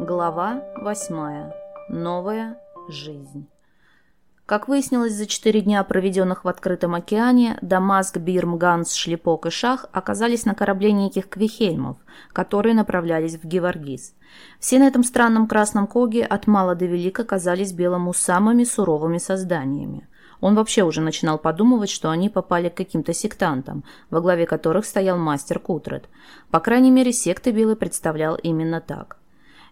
Глава 8. Новая жизнь. Как выяснилось за четыре дня, проведенных в открытом океане, Дамаск, Бирм, Ганс, Шлепок и Шах оказались на корабле неких Квихельмов, которые направлялись в Геворгис. Все на этом странном красном коге от мала до велика казались Белому самыми суровыми созданиями. Он вообще уже начинал подумывать, что они попали к каким-то сектантам, во главе которых стоял мастер Кутред. По крайней мере, секты Белый представлял именно так.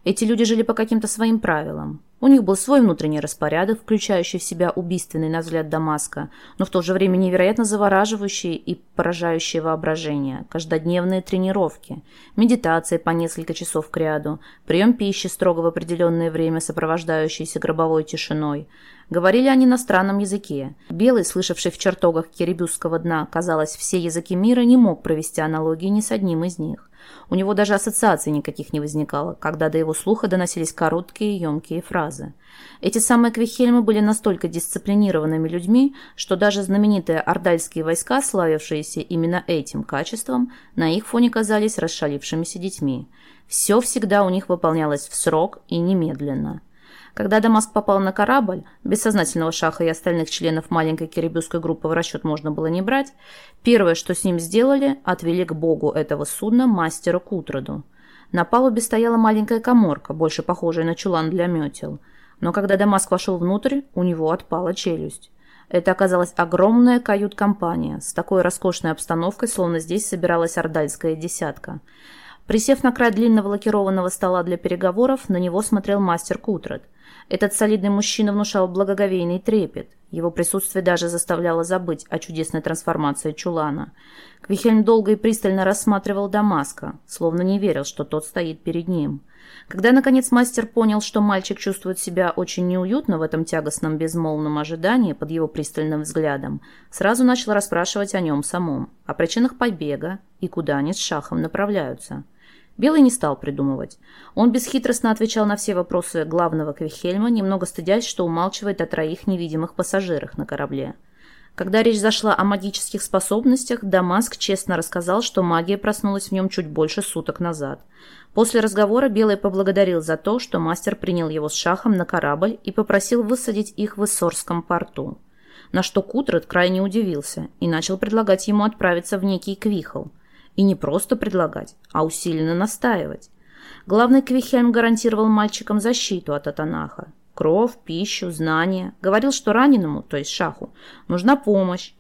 Эти люди жили по каким-то своим правилам. У них был свой внутренний распорядок, включающий в себя убийственный на взгляд Дамаска, но в то же время невероятно завораживающий и поражающий воображение, каждодневные тренировки, медитации по несколько часов к ряду, прием пищи строго в определенное время, сопровождающийся гробовой тишиной. Говорили они на странном языке. Белый, слышавший в чертогах Кирибюсского дна, казалось, все языки мира, не мог провести аналогии ни с одним из них. У него даже ассоциаций никаких не возникало, когда до его слуха доносились короткие емкие фразы. Эти самые Квихельмы были настолько дисциплинированными людьми, что даже знаменитые ордальские войска, славившиеся именно этим качеством, на их фоне казались расшалившимися детьми. Все всегда у них выполнялось в срок и немедленно. Когда Дамаск попал на корабль, бессознательного шаха и остальных членов маленькой кирибюской группы в расчет можно было не брать, первое, что с ним сделали, отвели к богу этого судна мастера Кутроду. На палубе стояла маленькая коморка, больше похожая на чулан для метел. Но когда Дамаск вошел внутрь, у него отпала челюсть. Это оказалась огромная кают-компания с такой роскошной обстановкой, словно здесь собиралась ордальская десятка. Присев на край длинного лакированного стола для переговоров, на него смотрел мастер Кутред – этот солидный мужчина внушал благоговейный трепет. Его присутствие даже заставляло забыть о чудесной трансформации Чулана. Квихельм долго и пристально рассматривал Дамаска, словно не верил, что тот стоит перед ним. Когда, наконец, мастер понял, что мальчик чувствует себя очень неуютно в этом тягостном безмолвном ожидании под его пристальным взглядом, сразу начал расспрашивать о нем самом, о причинах побега и куда они с Шахом направляются. Белый не стал придумывать. Он бесхитростно отвечал на все вопросы главного Квихельма, немного стыдясь, что умалчивает о троих невидимых пассажирах на корабле. Когда речь зашла о магических способностях, Дамаск честно рассказал, что магия проснулась в нем чуть больше суток назад. После разговора Белый поблагодарил за то, что мастер принял его с шахом на корабль и попросил высадить их в Иссорском порту. На что Кутред крайне удивился и начал предлагать ему отправиться в некий Квихл – и не просто предлагать, а усиленно настаивать. Главный Квихельм гарантировал мальчикам защиту от Атанаха. Кровь, пищу, знания. Говорил, что раненому, то есть шаху, нужна помощь.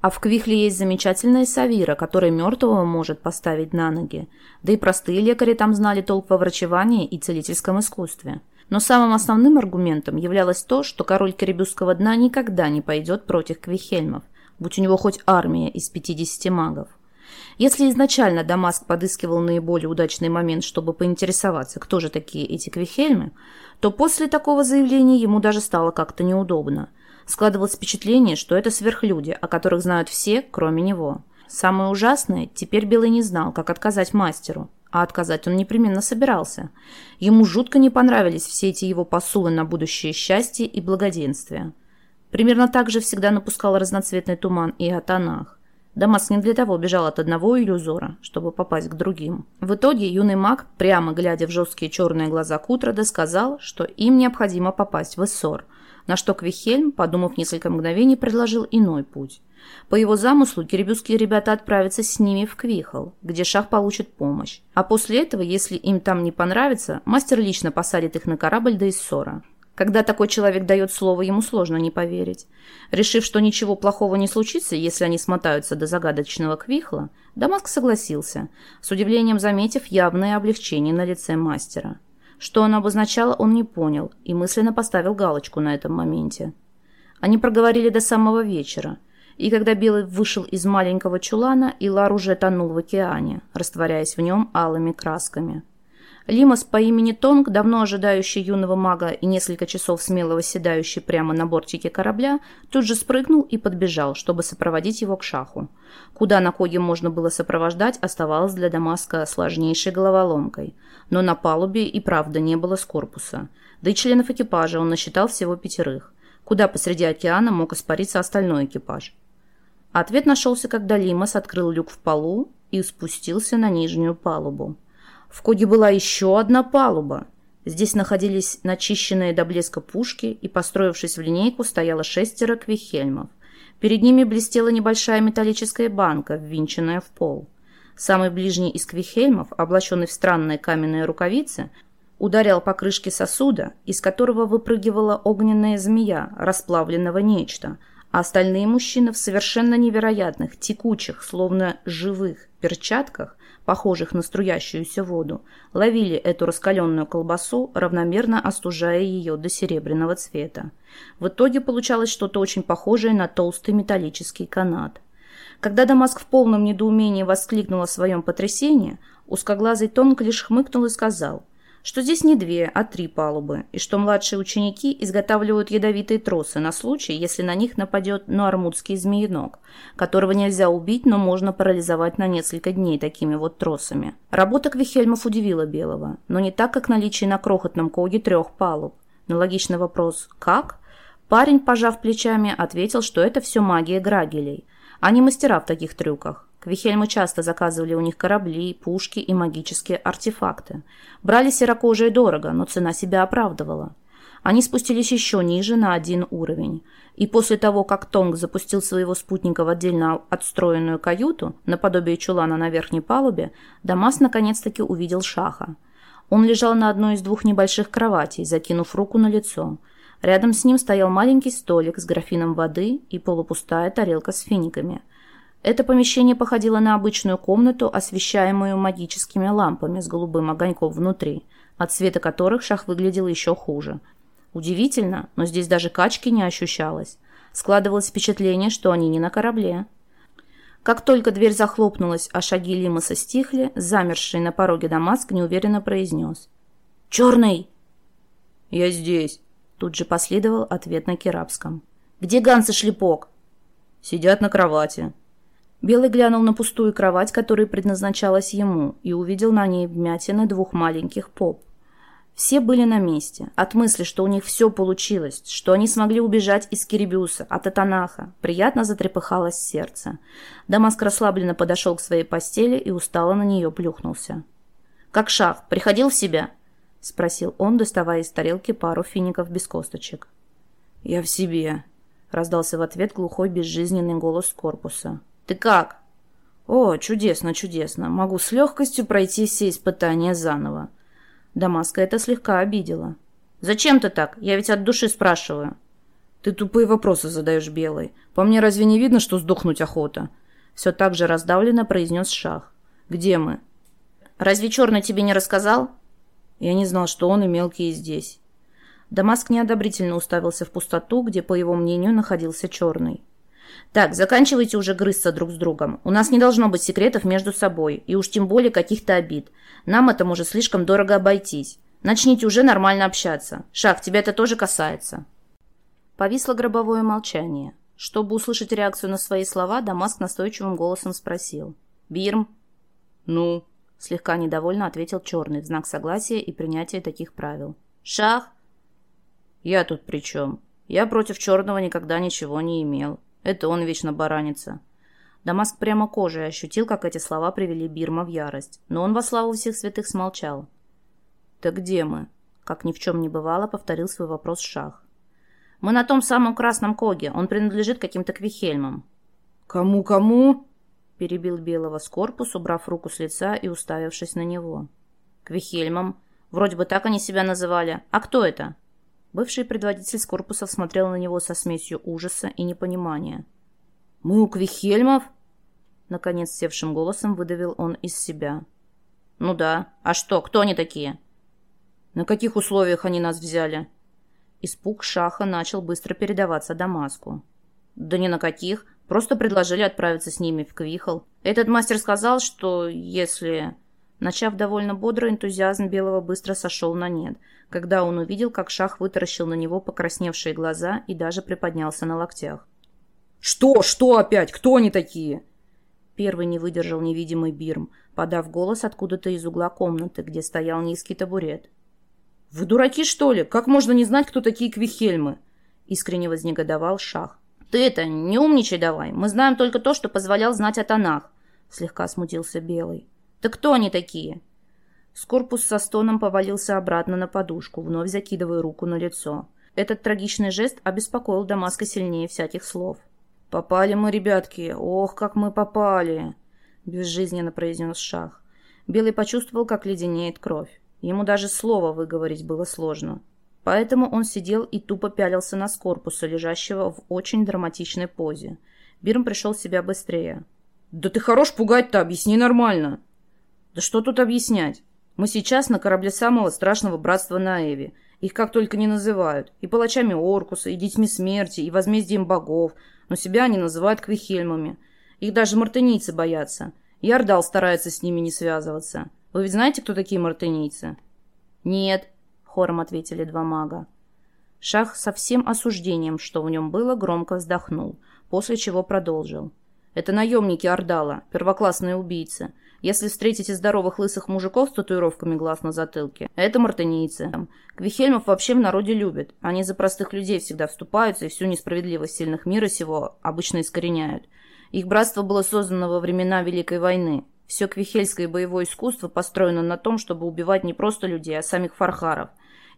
А в Квихле есть замечательная Савира, которая мертвого может поставить на ноги. Да и простые лекари там знали толк во врачевании и целительском искусстве. Но самым основным аргументом являлось то, что король Карибюсского дна никогда не пойдет против Квихельмов, будь у него хоть армия из 50 магов. Если изначально Дамаск подыскивал наиболее удачный момент, чтобы поинтересоваться, кто же такие эти Квихельмы, то после такого заявления ему даже стало как-то неудобно. Складывалось впечатление, что это сверхлюди, о которых знают все, кроме него. Самое ужасное, теперь Белый не знал, как отказать мастеру. А отказать он непременно собирался. Ему жутко не понравились все эти его посулы на будущее счастье и благоденствие. Примерно так же всегда напускал разноцветный туман и о тонах. Дамас не для того бежал от одного иллюзора, чтобы попасть к другим. В итоге юный маг, прямо глядя в жесткие черные глаза Кутрода, сказал, что им необходимо попасть в Эссор, на что Квихельм, подумав несколько мгновений, предложил иной путь. По его замыслу кирибюские ребята отправятся с ними в Квихол, где Шах получит помощь. А после этого, если им там не понравится, мастер лично посадит их на корабль до Иссора. Когда такой человек дает слово, ему сложно не поверить. Решив, что ничего плохого не случится, если они смотаются до загадочного квихла, Дамаск согласился, с удивлением заметив явное облегчение на лице мастера. Что оно обозначало, он не понял и мысленно поставил галочку на этом моменте. Они проговорили до самого вечера, и когда Белый вышел из маленького чулана, Илар уже тонул в океане, растворяясь в нем алыми красками. Лимас по имени Тонг, давно ожидающий юного мага и несколько часов смело восседающий прямо на бортике корабля, тут же спрыгнул и подбежал, чтобы сопроводить его к шаху. Куда на коге можно было сопровождать, оставалось для Дамаска сложнейшей головоломкой. Но на палубе и правда не было с корпуса. Да и членов экипажа он насчитал всего пятерых. Куда посреди океана мог испариться остальной экипаж? Ответ нашелся, когда Лимас открыл люк в полу и спустился на нижнюю палубу. В Коге была еще одна палуба. Здесь находились начищенные до блеска пушки, и, построившись в линейку, стояло шестеро квихельмов. Перед ними блестела небольшая металлическая банка, ввинченная в пол. Самый ближний из квихельмов, облаченный в странные каменные рукавицы, ударял по крышке сосуда, из которого выпрыгивала огненная змея, расплавленного нечто, а остальные мужчины в совершенно невероятных, текучих, словно живых перчатках похожих на струящуюся воду, ловили эту раскаленную колбасу, равномерно остужая ее до серебряного цвета. В итоге получалось что-то очень похожее на толстый металлический канат. Когда Дамаск в полном недоумении воскликнул о своем потрясении, узкоглазый Тонг лишь хмыкнул и сказал – что здесь не две, а три палубы, и что младшие ученики изготавливают ядовитые тросы на случай, если на них нападет нуармутский змеенок, которого нельзя убить, но можно парализовать на несколько дней такими вот тросами. Работа Квихельмов удивила Белого, но не так, как наличие на крохотном коге трех палуб. На логичный вопрос «как?» парень, пожав плечами, ответил, что это все магия Грагелей. Они мастера в таких трюках. Квихельмы часто заказывали у них корабли, пушки и магические артефакты. Брали серокожие дорого, но цена себя оправдывала. Они спустились еще ниже, на один уровень. И после того, как Тонг запустил своего спутника в отдельно отстроенную каюту, наподобие чулана на верхней палубе, Дамас наконец-таки увидел Шаха. Он лежал на одной из двух небольших кроватей, закинув руку на лицо. Рядом с ним стоял маленький столик с графином воды и полупустая тарелка с финиками – это помещение походило на обычную комнату, освещаемую магическими лампами с голубым огоньком внутри, от света которых шах выглядел еще хуже. Удивительно, но здесь даже качки не ощущалось. Складывалось впечатление, что они не на корабле. Как только дверь захлопнулась, а шаги Лимаса стихли, замерший на пороге Дамаск неуверенно произнес. «Черный!» «Я здесь!» Тут же последовал ответ на керабском. «Где Ганс и Шлепок?» «Сидят на кровати», Белый глянул на пустую кровать, которая предназначалась ему, и увидел на ней вмятины двух маленьких поп. Все были на месте. От мысли, что у них все получилось, что они смогли убежать из Кирибюса, от Атанаха, приятно затрепыхалось сердце. Дамаск расслабленно подошел к своей постели и устало на нее плюхнулся. «Как шах, приходил в себя?» — спросил он, доставая из тарелки пару фиников без косточек. «Я в себе», — раздался в ответ глухой безжизненный голос корпуса. Ты как?» «О, чудесно, чудесно. Могу с легкостью пройти все испытания заново». Дамаска это слегка обидела. «Зачем ты так? Я ведь от души спрашиваю». «Ты тупые вопросы задаешь, Белый. По мне разве не видно, что сдохнуть охота?» Все так же раздавленно произнес Шах. «Где мы?» «Разве Черный тебе не рассказал?» Я не знал, что он и мелкие здесь. Дамаск неодобрительно уставился в пустоту, где, по его мнению, находился Черный. Так, заканчивайте уже грызться друг с другом. У нас не должно быть секретов между собой, и уж тем более каких-то обид. Нам это может слишком дорого обойтись. Начните уже нормально общаться. Шах, тебя это тоже касается». Повисло гробовое молчание. Чтобы услышать реакцию на свои слова, Дамаск настойчивым голосом спросил. «Бирм?» «Ну?» — слегка недовольно ответил Черный в знак согласия и принятия таких правил. «Шах?» «Я тут при чем? Я против Черного никогда ничего не имел. Это он вечно баранится. Дамаск прямо кожей ощутил, как эти слова привели Бирма в ярость. Но он во славу всех святых смолчал. «Так где мы?» Как ни в чем не бывало, повторил свой вопрос Шах. «Мы на том самом красном коге. Он принадлежит каким-то квихельмам». «Кому-кому?» Перебил Белого с корпус, убрав руку с лица и уставившись на него. «Квихельмам. Вроде бы так они себя называли. А кто это?» Бывший предводитель корпуса смотрел на него со смесью ужаса и непонимания. «Мы у Квихельмов?» Наконец севшим голосом выдавил он из себя. «Ну да. А что, кто они такие?» «На каких условиях они нас взяли?» Испуг Шаха начал быстро передаваться Дамаску. «Да ни на каких. Просто предложили отправиться с ними в Квихол. Этот мастер сказал, что если...» Начав довольно бодро, энтузиазм Белого быстро сошел на нет, когда он увидел, как Шах вытаращил на него покрасневшие глаза и даже приподнялся на локтях. «Что? Что опять? Кто они такие?» Первый не выдержал невидимый Бирм, подав голос откуда-то из угла комнаты, где стоял низкий табурет. «Вы дураки, что ли? Как можно не знать, кто такие Квихельмы?» Искренне вознегодовал Шах. «Ты это, не умничай давай. Мы знаем только то, что позволял знать о тонах», слегка смутился Белый. «Так кто они такие?» Скорпус со стоном повалился обратно на подушку, вновь закидывая руку на лицо. Этот трагичный жест обеспокоил Дамаска сильнее всяких слов. «Попали мы, ребятки! Ох, как мы попали!» — безжизненно произнес Шах. Белый почувствовал, как леденеет кровь. Ему даже слово выговорить было сложно. Поэтому он сидел и тупо пялился на Скорпуса, лежащего в очень драматичной позе. Бирм пришел в себя быстрее. «Да ты хорош пугать-то, объясни нормально!» «Да что тут объяснять? Мы сейчас на корабле самого страшного братства на Эве. Их как только не называют. И палачами Оркуса, и детьми смерти, и возмездием богов. Но себя они называют квихельмами. Их даже мартынийцы боятся. Ярдал старается с ними не связываться. Вы ведь знаете, кто такие мартынийцы? Нет, хором ответили два мага. Шах со всем осуждением, что в нем было, громко вздохнул, после чего продолжил. Это наемники Ордала, первоклассные убийцы. Если встретите здоровых лысых мужиков с татуировками глаз на затылке, это мартынийцы. Квихельмов вообще в народе любят. Они за простых людей всегда вступаются и всю несправедливость сильных мира сего обычно искореняют. Их братство было создано во времена Великой войны. Все квихельское боевое искусство построено на том, чтобы убивать не просто людей, а самих фархаров.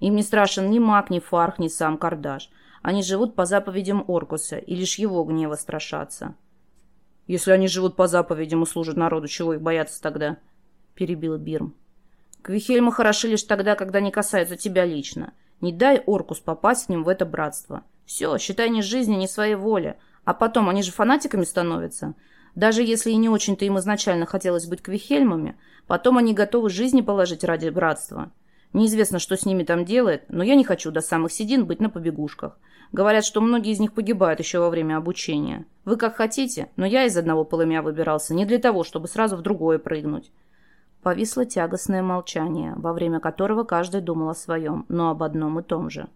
Им не страшен ни маг, ни фарх, ни сам Кардаш. Они живут по заповедям Оркуса, и лишь его гнева страшатся. Если они живут по заповедям и служат народу, чего их бояться тогда?» — перебил Бирм. «Квихельмы хороши лишь тогда, когда не касаются тебя лично. Не дай Оркус попасть к ним в это братство. Все, считай ни жизни, ни своей воли. А потом, они же фанатиками становятся. Даже если и не очень-то им изначально хотелось быть квихельмами, потом они готовы жизни положить ради братства. Неизвестно, что с ними там делает, но я не хочу до самых седин быть на побегушках. Говорят, что многие из них погибают еще во время обучения. Вы как хотите, но я из одного полымя выбирался не для того, чтобы сразу в другое прыгнуть». Повисло тягостное молчание, во время которого каждый думал о своем, но об одном и том же.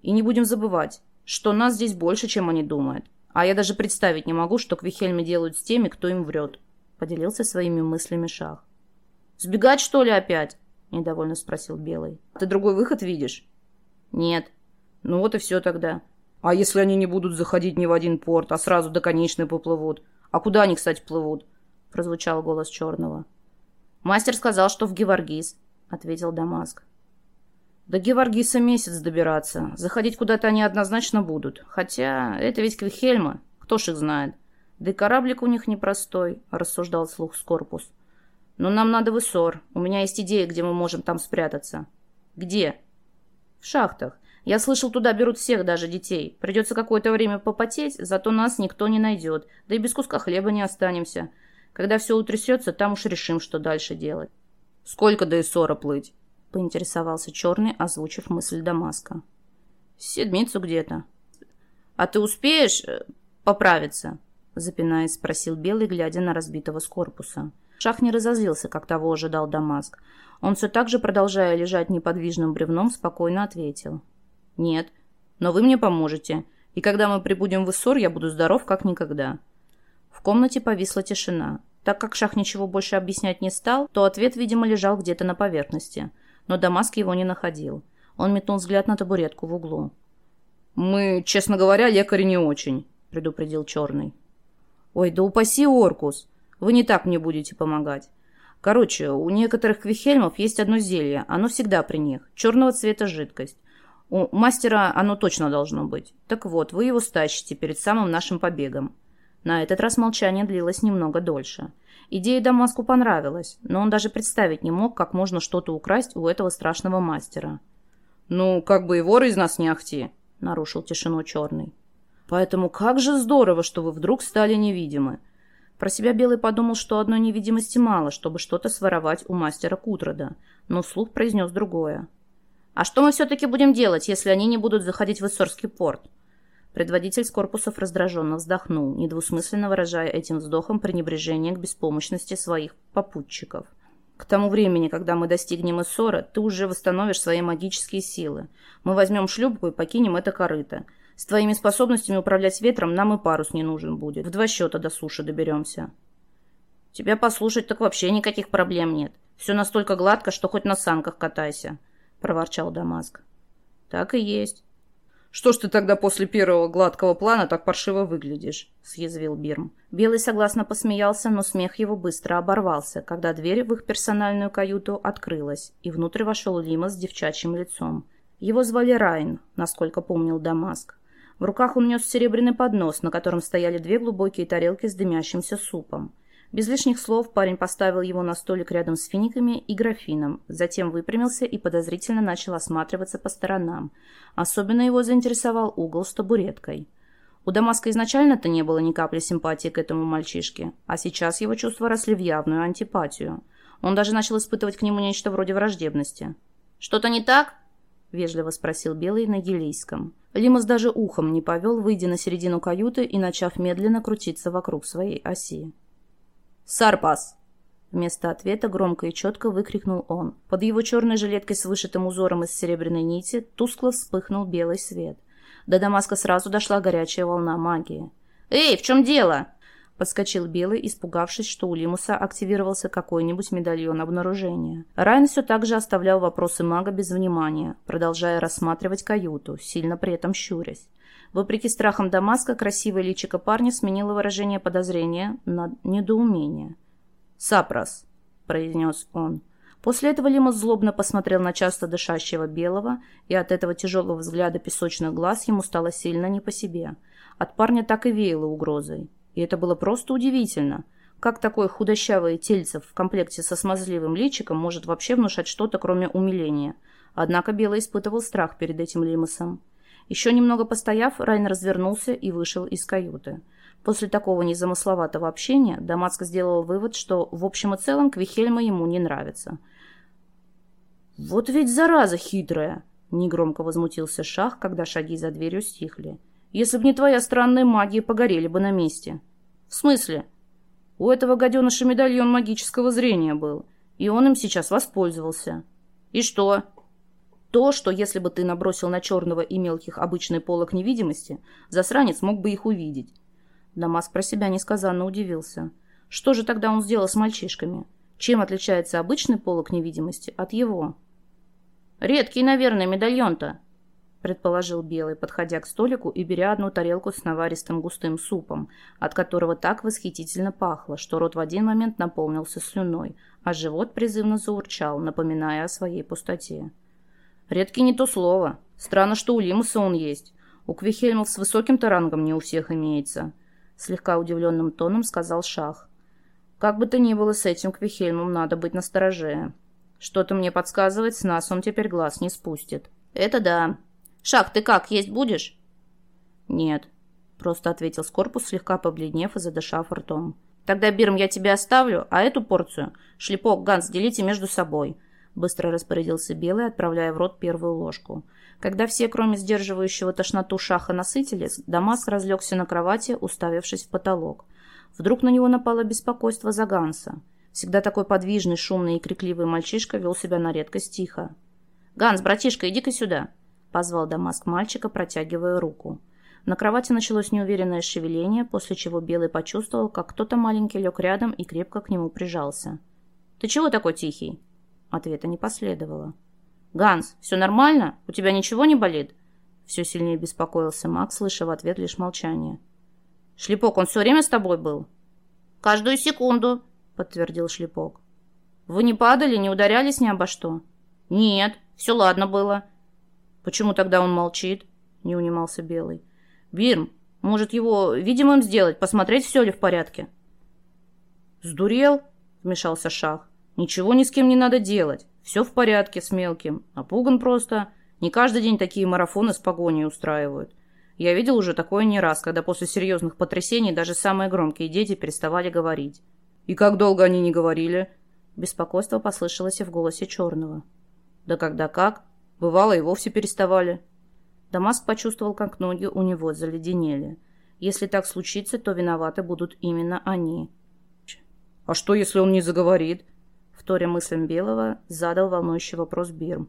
«И не будем забывать, что нас здесь больше, чем они думают. А я даже представить не могу, что Квихельме делают с теми, кто им врет», — поделился своими мыслями Шах. «Сбегать, что ли, опять?» — недовольно спросил Белый. «Ты другой выход видишь?» «Нет», ну вот и все тогда. А если они не будут заходить ни в один порт, а сразу до конечной поплывут? А куда они, кстати, плывут? Прозвучал голос Черного. Мастер сказал, что в Геворгис, ответил Дамаск. До Геворгиса месяц добираться. Заходить куда-то они однозначно будут. Хотя это ведь Квихельма. Кто ж их знает? Да и кораблик у них непростой, рассуждал слух Скорпус. Но нам надо в Иссор. У меня есть идея, где мы можем там спрятаться. Где? В шахтах. Я слышал, туда берут всех, даже детей. Придется какое-то время попотеть, зато нас никто не найдет. Да и без куска хлеба не останемся. Когда все утрясется, там уж решим, что дальше делать. Сколько до Иссора плыть? Поинтересовался Черный, озвучив мысль Дамаска. Седмицу где-то. А ты успеешь э, поправиться? Запинаясь, спросил Белый, глядя на разбитого с корпуса. Шах не разозлился, как того ожидал Дамаск. Он все так же, продолжая лежать неподвижным бревном, спокойно ответил. «Нет. Но вы мне поможете. И когда мы прибудем в Иссор, я буду здоров, как никогда». В комнате повисла тишина. Так как Шах ничего больше объяснять не стал, то ответ, видимо, лежал где-то на поверхности. Но Дамаск его не находил. Он метнул взгляд на табуретку в углу. «Мы, честно говоря, лекари не очень», — предупредил Черный. «Ой, да упаси Оркус! Вы не так мне будете помогать. Короче, у некоторых квихельмов есть одно зелье, оно всегда при них, черного цвета жидкость. У мастера оно точно должно быть. Так вот, вы его стащите перед самым нашим побегом. На этот раз молчание длилось немного дольше. Идея Дамаску понравилась, но он даже представить не мог, как можно что-то украсть у этого страшного мастера. «Ну, как бы и вор из нас не ахти», — нарушил тишину черный. «Поэтому как же здорово, что вы вдруг стали невидимы». Про себя Белый подумал, что одной невидимости мало, чтобы что-то своровать у мастера Кутрода, но вслух произнес другое. А что мы все-таки будем делать, если они не будут заходить в Иссорский порт? Предводитель с корпусов раздраженно вздохнул, недвусмысленно выражая этим вздохом пренебрежение к беспомощности своих попутчиков. К тому времени, когда мы достигнем Иссора, ты уже восстановишь свои магические силы. Мы возьмем шлюпку и покинем это корыто. С твоими способностями управлять ветром нам и парус не нужен будет. В два счета до суши доберемся. Тебя послушать так вообще никаких проблем нет. Все настолько гладко, что хоть на санках катайся. — проворчал Дамаск. «Так и есть». Что ж ты тогда после первого гладкого плана так паршиво выглядишь?» — съязвил Бирм. Белый согласно посмеялся, но смех его быстро оборвался, когда дверь в их персональную каюту открылась, и внутрь вошел Лима с девчачьим лицом. Его звали Райн, насколько помнил Дамаск. В руках он нес серебряный поднос, на котором стояли две глубокие тарелки с дымящимся супом. Без лишних слов парень поставил его на столик рядом с финиками и графином, затем выпрямился и подозрительно начал осматриваться по сторонам. Особенно его заинтересовал угол с табуреткой. У Дамаска изначально-то не было ни капли симпатии к этому мальчишке, а сейчас его чувства росли в явную антипатию. Он даже начал испытывать к нему нечто вроде враждебности. «Что-то не так?» — вежливо спросил Белый на гелийском. Лимас даже ухом не повел, выйдя на середину каюты и начав медленно крутиться вокруг своей оси. «Сарпас!» Вместо ответа громко и четко выкрикнул он. Под его черной жилеткой с вышитым узором из серебряной нити тускло вспыхнул белый свет. До Дамаска сразу дошла горячая волна магии. «Эй, в чем дело?» Подскочил Белый, испугавшись, что у Лимуса активировался какой-нибудь медальон обнаружения. Райан все так же оставлял вопросы мага без внимания, продолжая рассматривать каюту, сильно при этом щурясь. Вопреки страхам Дамаска, красивое личико парня сменило выражение подозрения на недоумение. «Сапрос», — произнес он. После этого Лимус злобно посмотрел на часто дышащего белого, и от этого тяжелого взгляда песочных глаз ему стало сильно не по себе. От парня так и веяло угрозой. И это было просто удивительно. Как такое худощавое тельце в комплекте со смазливым личиком может вообще внушать что-то, кроме умиления? Однако Белый испытывал страх перед этим Лимусом. Еще немного постояв, Райн развернулся и вышел из каюты. После такого незамысловатого общения Дамаск сделал вывод, что в общем и целом Квихельма ему не нравится. «Вот ведь зараза хитрая!» — негромко возмутился Шах, когда шаги за дверью стихли. «Если б не твоя странная магия, погорели бы на месте». «В смысле?» «У этого гаденыша медальон магического зрения был, и он им сейчас воспользовался». «И что?» То, что если бы ты набросил на черного и мелких обычный полок невидимости, засранец мог бы их увидеть. Дамаск про себя несказанно удивился. Что же тогда он сделал с мальчишками? Чем отличается обычный полок невидимости от его? «Редкий, наверное, медальон-то», — предположил Белый, подходя к столику и беря одну тарелку с наваристым густым супом, от которого так восхитительно пахло, что рот в один момент наполнился слюной, а живот призывно заурчал, напоминая о своей пустоте. Редкий не то слово. Странно, что у Лимуса он есть. У Квихельмов с высоким-то рангом не у всех имеется. Слегка удивленным тоном сказал Шах. Как бы то ни было, с этим Квихельмом надо быть настороже. Что-то мне подсказывает, с нас он теперь глаз не спустит. Это да. Шах, ты как, есть будешь? Нет. Просто ответил Скорпус, слегка побледнев и задышав ртом. Тогда, Бирм, я тебе оставлю, а эту порцию, шлепок, Ганс, делите между собой. Быстро распорядился Белый, отправляя в рот первую ложку. Когда все, кроме сдерживающего тошноту шаха, насытились, Дамаск разлегся на кровати, уставившись в потолок. Вдруг на него напало беспокойство за Ганса. Всегда такой подвижный, шумный и крикливый мальчишка вел себя на редкость тихо. «Ганс, братишка, иди-ка сюда!» — позвал Дамаск мальчика, протягивая руку. На кровати началось неуверенное шевеление, после чего Белый почувствовал, как кто-то маленький лег рядом и крепко к нему прижался. «Ты чего такой тихий?» Ответа не последовало. «Ганс, все нормально? У тебя ничего не болит?» Все сильнее беспокоился Макс, слыша в ответ лишь молчание. «Шлепок, он все время с тобой был?» «Каждую секунду», — подтвердил Шлепок. «Вы не падали, не ударялись ни обо что?» «Нет, все ладно было». «Почему тогда он молчит?» — не унимался Белый. «Бирм, может, его видимым сделать, посмотреть, все ли в порядке?» «Сдурел?» — вмешался Шах. Ничего ни с кем не надо делать. Все в порядке с мелким. Напуган просто. Не каждый день такие марафоны с погоней устраивают. Я видел уже такое не раз, когда после серьезных потрясений даже самые громкие дети переставали говорить. «И как долго они не говорили?» Беспокойство послышалось и в голосе Черного. «Да когда как. Бывало, и вовсе переставали». Дамаск почувствовал, как ноги у него заледенели. Если так случится, то виноваты будут именно они. «А что, если он не заговорит?» вторя мыслям Белого, задал волнующий вопрос Бирм.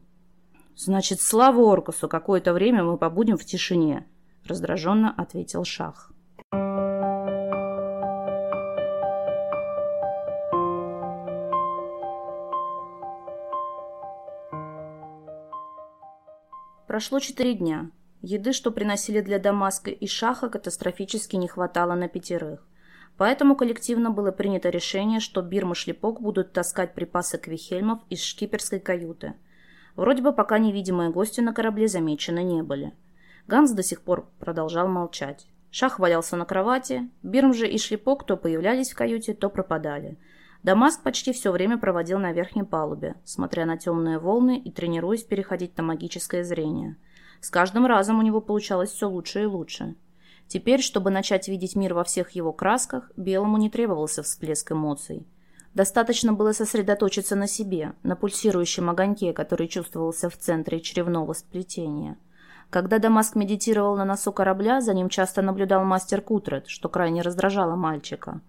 «Значит, слава Оркусу, какое-то время мы побудем в тишине», — раздраженно ответил Шах. Прошло четыре дня. Еды, что приносили для Дамаска и Шаха, катастрофически не хватало на пятерых. Поэтому коллективно было принято решение, что Бирм и Шлепок будут таскать припасы Квихельмов из шкиперской каюты. Вроде бы пока невидимые гости на корабле замечены не были. Ганс до сих пор продолжал молчать. Шах валялся на кровати, Бирм же и Шлепок то появлялись в каюте, то пропадали. Дамаск почти все время проводил на верхней палубе, смотря на темные волны и тренируясь переходить на магическое зрение. С каждым разом у него получалось все лучше и лучше. Теперь, чтобы начать видеть мир во всех его красках, Белому не требовался всплеск эмоций. Достаточно было сосредоточиться на себе, на пульсирующем огоньке, который чувствовался в центре чревного сплетения – когда Дамаск медитировал на носу корабля, за ним часто наблюдал мастер Кутрет, что крайне раздражало мальчика.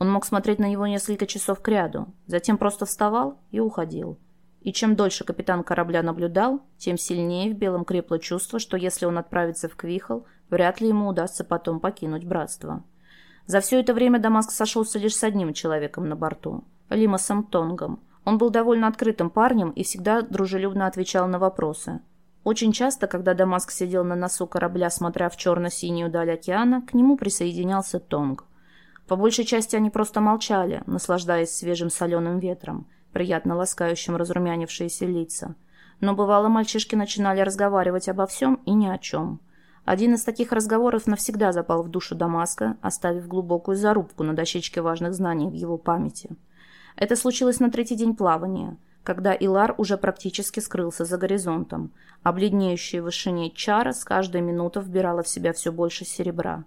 Он мог смотреть на него несколько часов кряду, затем просто вставал и уходил. И чем дольше капитан корабля наблюдал, тем сильнее в Белом крепло чувство, что если он отправится в Квихол, вряд ли ему удастся потом покинуть братство. За все это время Дамаск сошелся лишь с одним человеком на борту – Лимасом Тонгом. Он был довольно открытым парнем и всегда дружелюбно отвечал на вопросы – очень часто, когда Дамаск сидел на носу корабля, смотря в черно-синюю даль океана, к нему присоединялся Тонг. По большей части они просто молчали, наслаждаясь свежим соленым ветром, приятно ласкающим разрумянившиеся лица. Но бывало, мальчишки начинали разговаривать обо всем и ни о чем. Один из таких разговоров навсегда запал в душу Дамаска, оставив глубокую зарубку на дощечке важных знаний в его памяти. Это случилось на третий день плавания – когда Илар уже практически скрылся за горизонтом, а бледнеющая в вышине чара с каждой минутой вбирала в себя все больше серебра.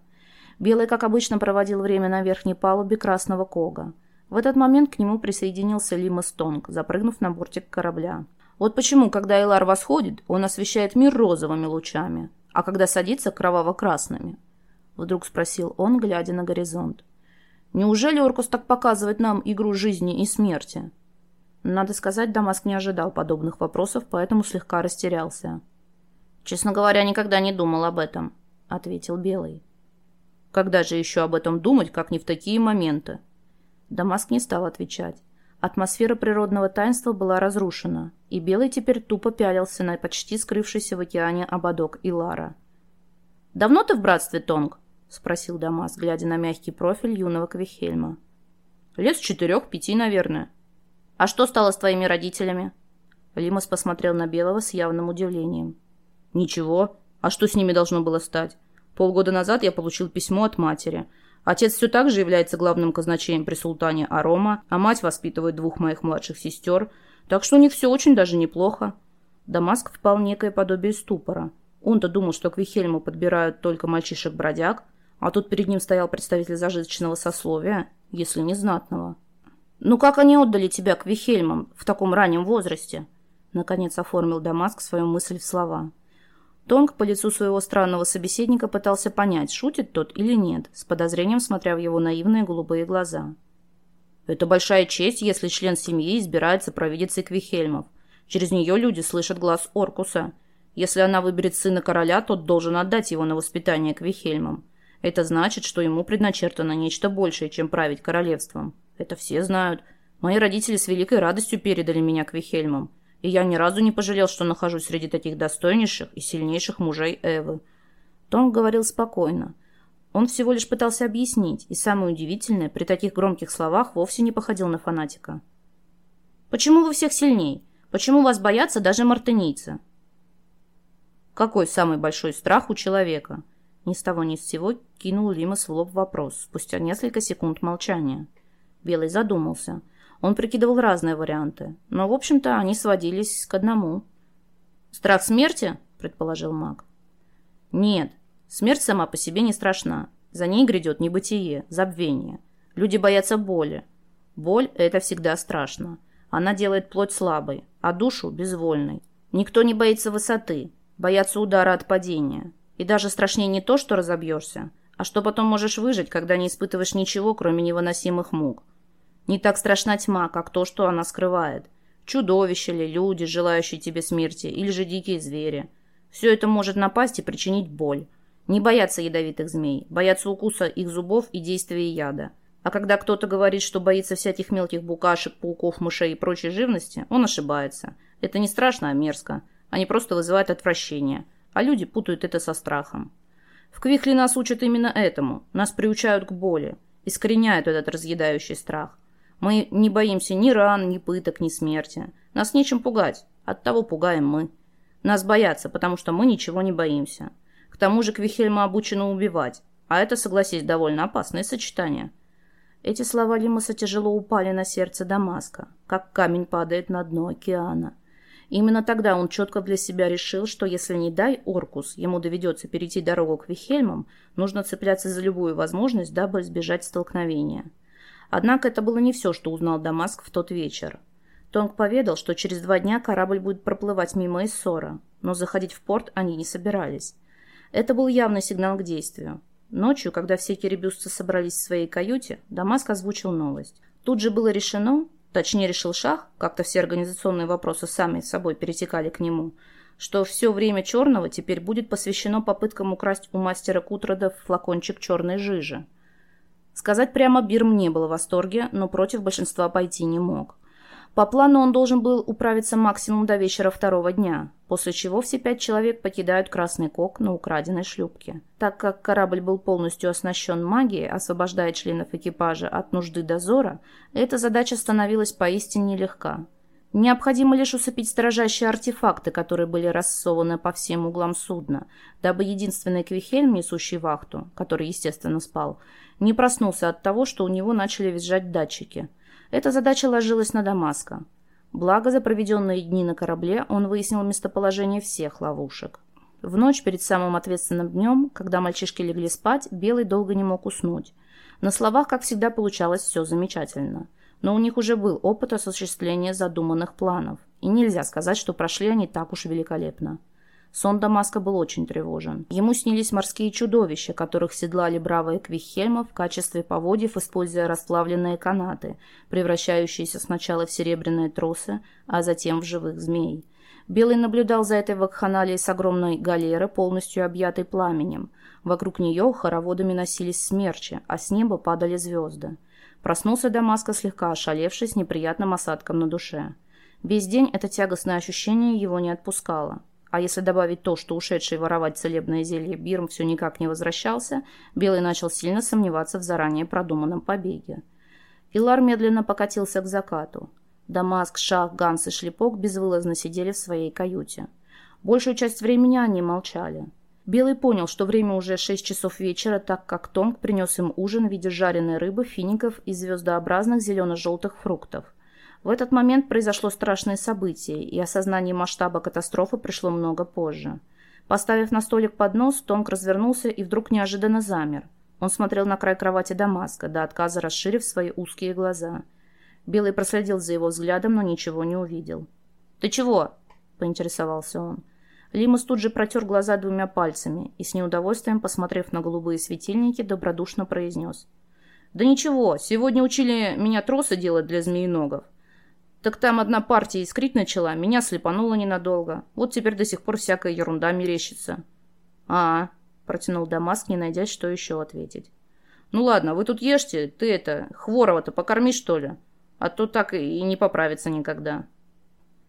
Белый, как обычно, проводил время на верхней палубе красного кога. В этот момент к нему присоединился Лима Стонг, запрыгнув на бортик корабля. Вот почему, когда Илар восходит, он освещает мир розовыми лучами, а когда садится – кроваво-красными. Вдруг спросил он, глядя на горизонт. Неужели Оркус так показывает нам игру жизни и смерти? Надо сказать, Дамаск не ожидал подобных вопросов, поэтому слегка растерялся. «Честно говоря, никогда не думал об этом», — ответил Белый. «Когда же еще об этом думать, как не в такие моменты?» Дамаск не стал отвечать. Атмосфера природного таинства была разрушена, и Белый теперь тупо пялился на почти скрывшийся в океане ободок Илара. «Давно ты в братстве, Тонг?» — спросил Дамаск, глядя на мягкий профиль юного Квихельма. «Лет с четырех-пяти, наверное», «А что стало с твоими родителями?» Лимос посмотрел на Белого с явным удивлением. «Ничего. А что с ними должно было стать? Полгода назад я получил письмо от матери. Отец все так же является главным казначеем при султане Арома, а мать воспитывает двух моих младших сестер, так что у них все очень даже неплохо». Дамаск впал некое подобие ступора. Он-то думал, что к Вихельму подбирают только мальчишек-бродяг, а тут перед ним стоял представитель зажиточного сословия, если не знатного. «Ну как они отдали тебя к Вихельмам в таком раннем возрасте?» Наконец оформил Дамаск свою мысль в слова. Тонг по лицу своего странного собеседника пытался понять, шутит тот или нет, с подозрением смотря в его наивные голубые глаза. «Это большая честь, если член семьи избирается провидицей Квихельмов. Через нее люди слышат глаз Оркуса. Если она выберет сына короля, тот должен отдать его на воспитание Квихельмам. Это значит, что ему предначертано нечто большее, чем править королевством. Это все знают. Мои родители с великой радостью передали меня к Вихельмам, и я ни разу не пожалел, что нахожусь среди таких достойнейших и сильнейших мужей Эвы. Том говорил спокойно. Он всего лишь пытался объяснить, и самое удивительное, при таких громких словах вовсе не походил на фанатика. «Почему вы всех сильней? Почему вас боятся даже мартынийцы?» «Какой самый большой страх у человека?» Ни с того ни с сего кинул Лимас в лоб вопрос, спустя несколько секунд молчания. Белый задумался. Он прикидывал разные варианты, но, в общем-то, они сводились к одному. «Страх смерти?» – предположил маг. «Нет, смерть сама по себе не страшна. За ней грядет небытие, забвение. Люди боятся боли. Боль – это всегда страшно. Она делает плоть слабой, а душу – безвольной. Никто не боится высоты, боятся удара от падения. И даже страшнее не то, что разобьешься, а что потом можешь выжить, когда не испытываешь ничего, кроме невыносимых мук. Не так страшна тьма, как то, что она скрывает. Чудовища ли, люди, желающие тебе смерти, или же дикие звери. Все это может напасть и причинить боль. Не боятся ядовитых змей, боятся укуса их зубов и действия яда. А когда кто-то говорит, что боится всяких мелких букашек, пауков, мышей и прочей живности, он ошибается. Это не страшно, а мерзко. Они просто вызывают отвращение. а люди путают это со страхом. В Квихле нас учат именно этому, нас приучают к боли, искореняют этот разъедающий страх. Мы не боимся ни ран, ни пыток, ни смерти. Нас нечем пугать, оттого пугаем мы. Нас боятся, потому что мы ничего не боимся. К тому же Квихельма обучена убивать, а это, согласись, довольно опасное сочетание. Эти слова Лимаса тяжело упали на сердце Дамаска, как камень падает на дно океана. Именно тогда он четко для себя решил, что если не дай Оркус, ему доведется перейти дорогу к Вихельмам, нужно цепляться за любую возможность, дабы избежать столкновения. Однако это было не все, что узнал Дамаск в тот вечер. Тонг поведал, что через два дня корабль будет проплывать мимо Иссора, но заходить в порт они не собирались. Это был явный сигнал к действию. Ночью, когда все кирибюсцы собрались в своей каюте, Дамаск озвучил новость. Тут же было решено, точнее решил Шах, как-то все организационные вопросы сами собой перетекали к нему, что все время черного теперь будет посвящено попыткам украсть у мастера Кутрода флакончик черной жижи. Сказать прямо Бирм не был в восторге, но против большинства пойти не мог. По плану он должен был управиться максимум до вечера второго дня, после чего все пять человек покидают Красный Кок на украденной шлюпке. Так как корабль был полностью оснащен магией, освобождая членов экипажа от нужды дозора, эта задача становилась поистине нелегка. Необходимо лишь усыпить сторожащие артефакты, которые были рассованы по всем углам судна, дабы единственный Квихельм, несущий вахту, который, естественно, спал, не проснулся от того, что у него начали визжать датчики – эта задача ложилась на Дамаска. Благо, за проведенные дни на корабле он выяснил местоположение всех ловушек. В ночь перед самым ответственным днем, когда мальчишки легли спать, Белый долго не мог уснуть. На словах, как всегда, получалось все замечательно. Но у них уже был опыт осуществления задуманных планов, и нельзя сказать, что прошли они так уж великолепно. Сон Дамаска был очень тревожен. Ему снились морские чудовища, которых седлали бравые Квихельма в качестве поводьев, используя расплавленные канаты, превращающиеся сначала в серебряные тросы, а затем в живых змей. Белый наблюдал за этой вакханалией с огромной галеры, полностью объятой пламенем. Вокруг нее хороводами носились смерчи, а с неба падали звезды. Проснулся Дамаска слегка ошалевший с неприятным осадком на душе. Весь день это тягостное ощущение его не отпускало. А если добавить то, что ушедший воровать целебное зелье Бирм все никак не возвращался, Белый начал сильно сомневаться в заранее продуманном побеге. Илар медленно покатился к закату. Дамаск, Шах, Ганс и Шлепок безвылазно сидели в своей каюте. Большую часть времени они молчали. Белый понял, что время уже 6 часов вечера, так как Тонг принес им ужин в виде жареной рыбы, фиников и звездообразных зелено-желтых фруктов – в этот момент произошло страшное событие, и осознание масштаба катастрофы пришло много позже. Поставив на столик поднос, Тонг развернулся и вдруг неожиданно замер. Он смотрел на край кровати Дамаска, до отказа расширив свои узкие глаза. Белый проследил за его взглядом, но ничего не увидел. «Ты чего?» – поинтересовался он. Лимус тут же протер глаза двумя пальцами и, с неудовольствием посмотрев на голубые светильники, добродушно произнес. «Да ничего, сегодня учили меня тросы делать для змеиногов. Так там одна партия искрить начала, меня слепануло ненадолго. Вот теперь до сих пор всякая ерунда мерещится. а, -а протянул Дамаск, не найдя, что еще ответить. «Ну ладно, вы тут ешьте, ты это, Хворова-то покорми, что ли? А то так и не поправится никогда».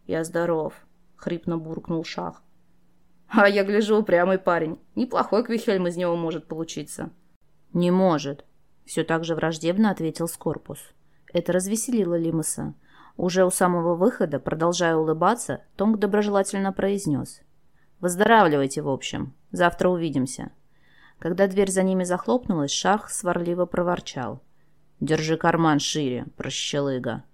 «Я здоров», — хрипно буркнул Шах. «А я гляжу, упрямый парень. Неплохой Квихельм из него может получиться». «Не может», — все так же враждебно ответил Скорпус. Это развеселило Лимаса. Уже у самого выхода, продолжая улыбаться, Тонг доброжелательно произнес. «Выздоравливайте, в общем. Завтра увидимся». Когда дверь за ними захлопнулась, Шах сварливо проворчал. «Держи карман шире, прощелыга».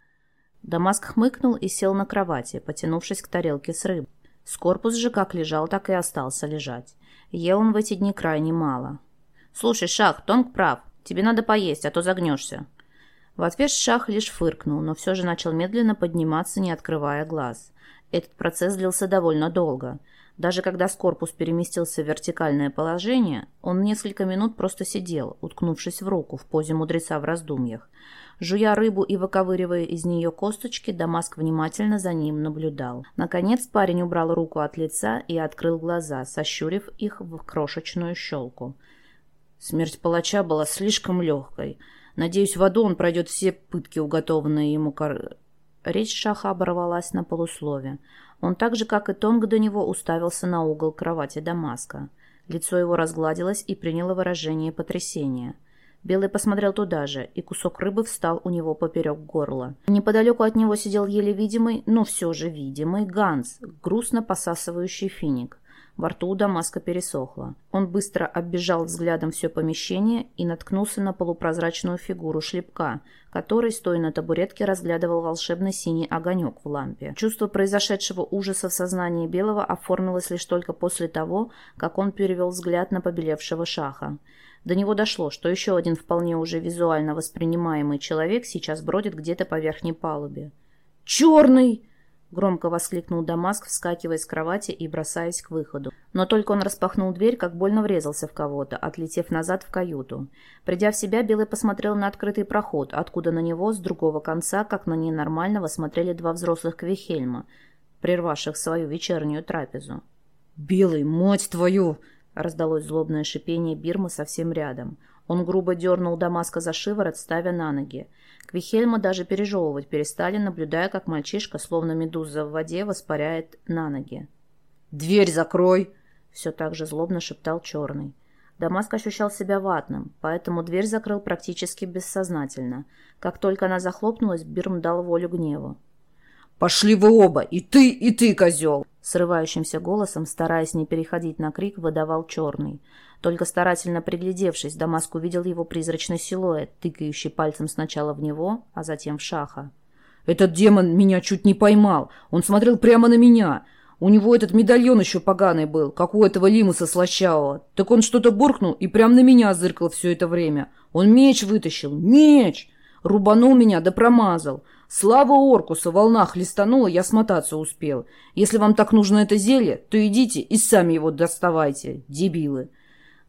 Дамаск хмыкнул и сел на кровати, потянувшись к тарелке с рыбой. Скорпус же как лежал, так и остался лежать. Ел он в эти дни крайне мало. «Слушай, Шах, Тонг прав. Тебе надо поесть, а то загнешься. В ответ Шах лишь фыркнул, но все же начал медленно подниматься, не открывая глаз. Этот процесс длился довольно долго. Даже когда Скорпус переместился в вертикальное положение, он несколько минут просто сидел, уткнувшись в руку в позе мудреца в раздумьях. Жуя рыбу и выковыривая из нее косточки, Дамаск внимательно за ним наблюдал. Наконец парень убрал руку от лица и открыл глаза, сощурив их в крошечную щелку. Смерть палача была слишком легкой – Надеюсь, в аду он пройдет все пытки, уготованные ему кор... Речь Шаха оборвалась на полуслове. Он так же, как и Тонг до него, уставился на угол кровати Дамаска. Лицо его разгладилось и приняло выражение потрясения. Белый посмотрел туда же, и кусок рыбы встал у него поперек горла. Неподалеку от него сидел еле видимый, но все же видимый Ганс, грустно посасывающий финик. Во рту у Дамаска пересохло. Он быстро оббежал взглядом все помещение и наткнулся на полупрозрачную фигуру шлепка, который, стоя на табуретке, разглядывал волшебный синий огонек в лампе. Чувство произошедшего ужаса в сознании Белого оформилось лишь только после того, как он перевел взгляд на побелевшего шаха. До него дошло, что еще один вполне уже визуально воспринимаемый человек сейчас бродит где-то по верхней палубе. «Черный!» Громко воскликнул Дамаск, вскакивая с кровати и бросаясь к выходу. Но только он распахнул дверь, как больно врезался в кого-то, отлетев назад в каюту. Придя в себя, Белый посмотрел на открытый проход, откуда на него с другого конца, как на ненормального, смотрели два взрослых Квихельма, прервавших свою вечернюю трапезу. «Белый, мать твою!» — раздалось злобное шипение Бирмы совсем рядом. Он грубо дернул Дамаска за шиворот, ставя на ноги. Квихельма даже пережевывать перестали, наблюдая, как мальчишка, словно медуза в воде, воспаряет на ноги. «Дверь закрой!» — все так же злобно шептал Черный. Дамаск ощущал себя ватным, поэтому дверь закрыл практически бессознательно. Как только она захлопнулась, Бирм дал волю гневу. «Пошли вы оба! И ты, и ты, козел!» Срывающимся голосом, стараясь не переходить на крик, выдавал Черный. Только старательно приглядевшись, Дамаск увидел его призрачный силуэт, тыкающий пальцем сначала в него, а затем в Шаха. «Этот демон меня чуть не поймал. Он смотрел прямо на меня. У него этот медальон еще поганый был, как у этого лимуса слащавого. Так он что-то буркнул и прямо на меня зыркал все это время. Он меч вытащил. Меч! Рубанул меня да промазал. Слава Оркуса, волна хлестанула, я смотаться успел. Если вам так нужно это зелье, то идите и сами его доставайте, дебилы.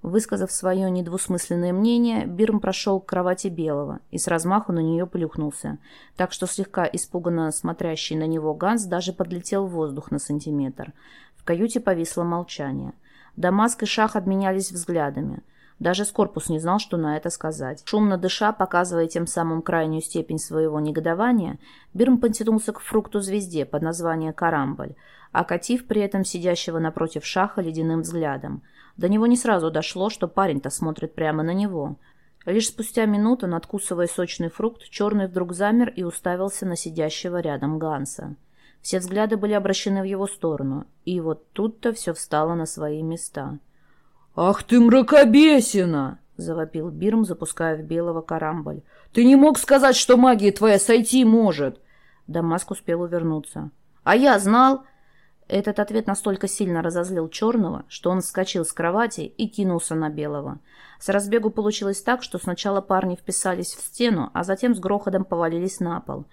Высказав свое недвусмысленное мнение, Бирм прошел к кровати Белого и с размаху на нее плюхнулся, так что слегка испуганно смотрящий на него Ганс даже подлетел в воздух на сантиметр. В каюте повисло молчание. Дамаск и Шах обменялись взглядами. Даже Скорпус не знал, что на это сказать. Шумно дыша, показывая тем самым крайнюю степень своего негодования, Бирм потянулся к фрукту-звезде под названием «Карамболь», окатив при этом сидящего напротив Шаха ледяным взглядом – до него не сразу дошло, что парень-то смотрит прямо на него. Лишь спустя минуту, надкусывая сочный фрукт, черный вдруг замер и уставился на сидящего рядом Ганса. Все взгляды были обращены в его сторону, и вот тут-то все встало на свои места. «Ах ты мракобесина!» — завопил Бирм, запуская в белого карамболь. «Ты не мог сказать, что магия твоя сойти может!» Дамаск успел увернуться. «А я знал!» Этот ответ настолько сильно разозлил Черного, что он вскочил с кровати и кинулся на Белого. С разбегу получилось так, что сначала парни вписались в стену, а затем с грохотом повалились на пол.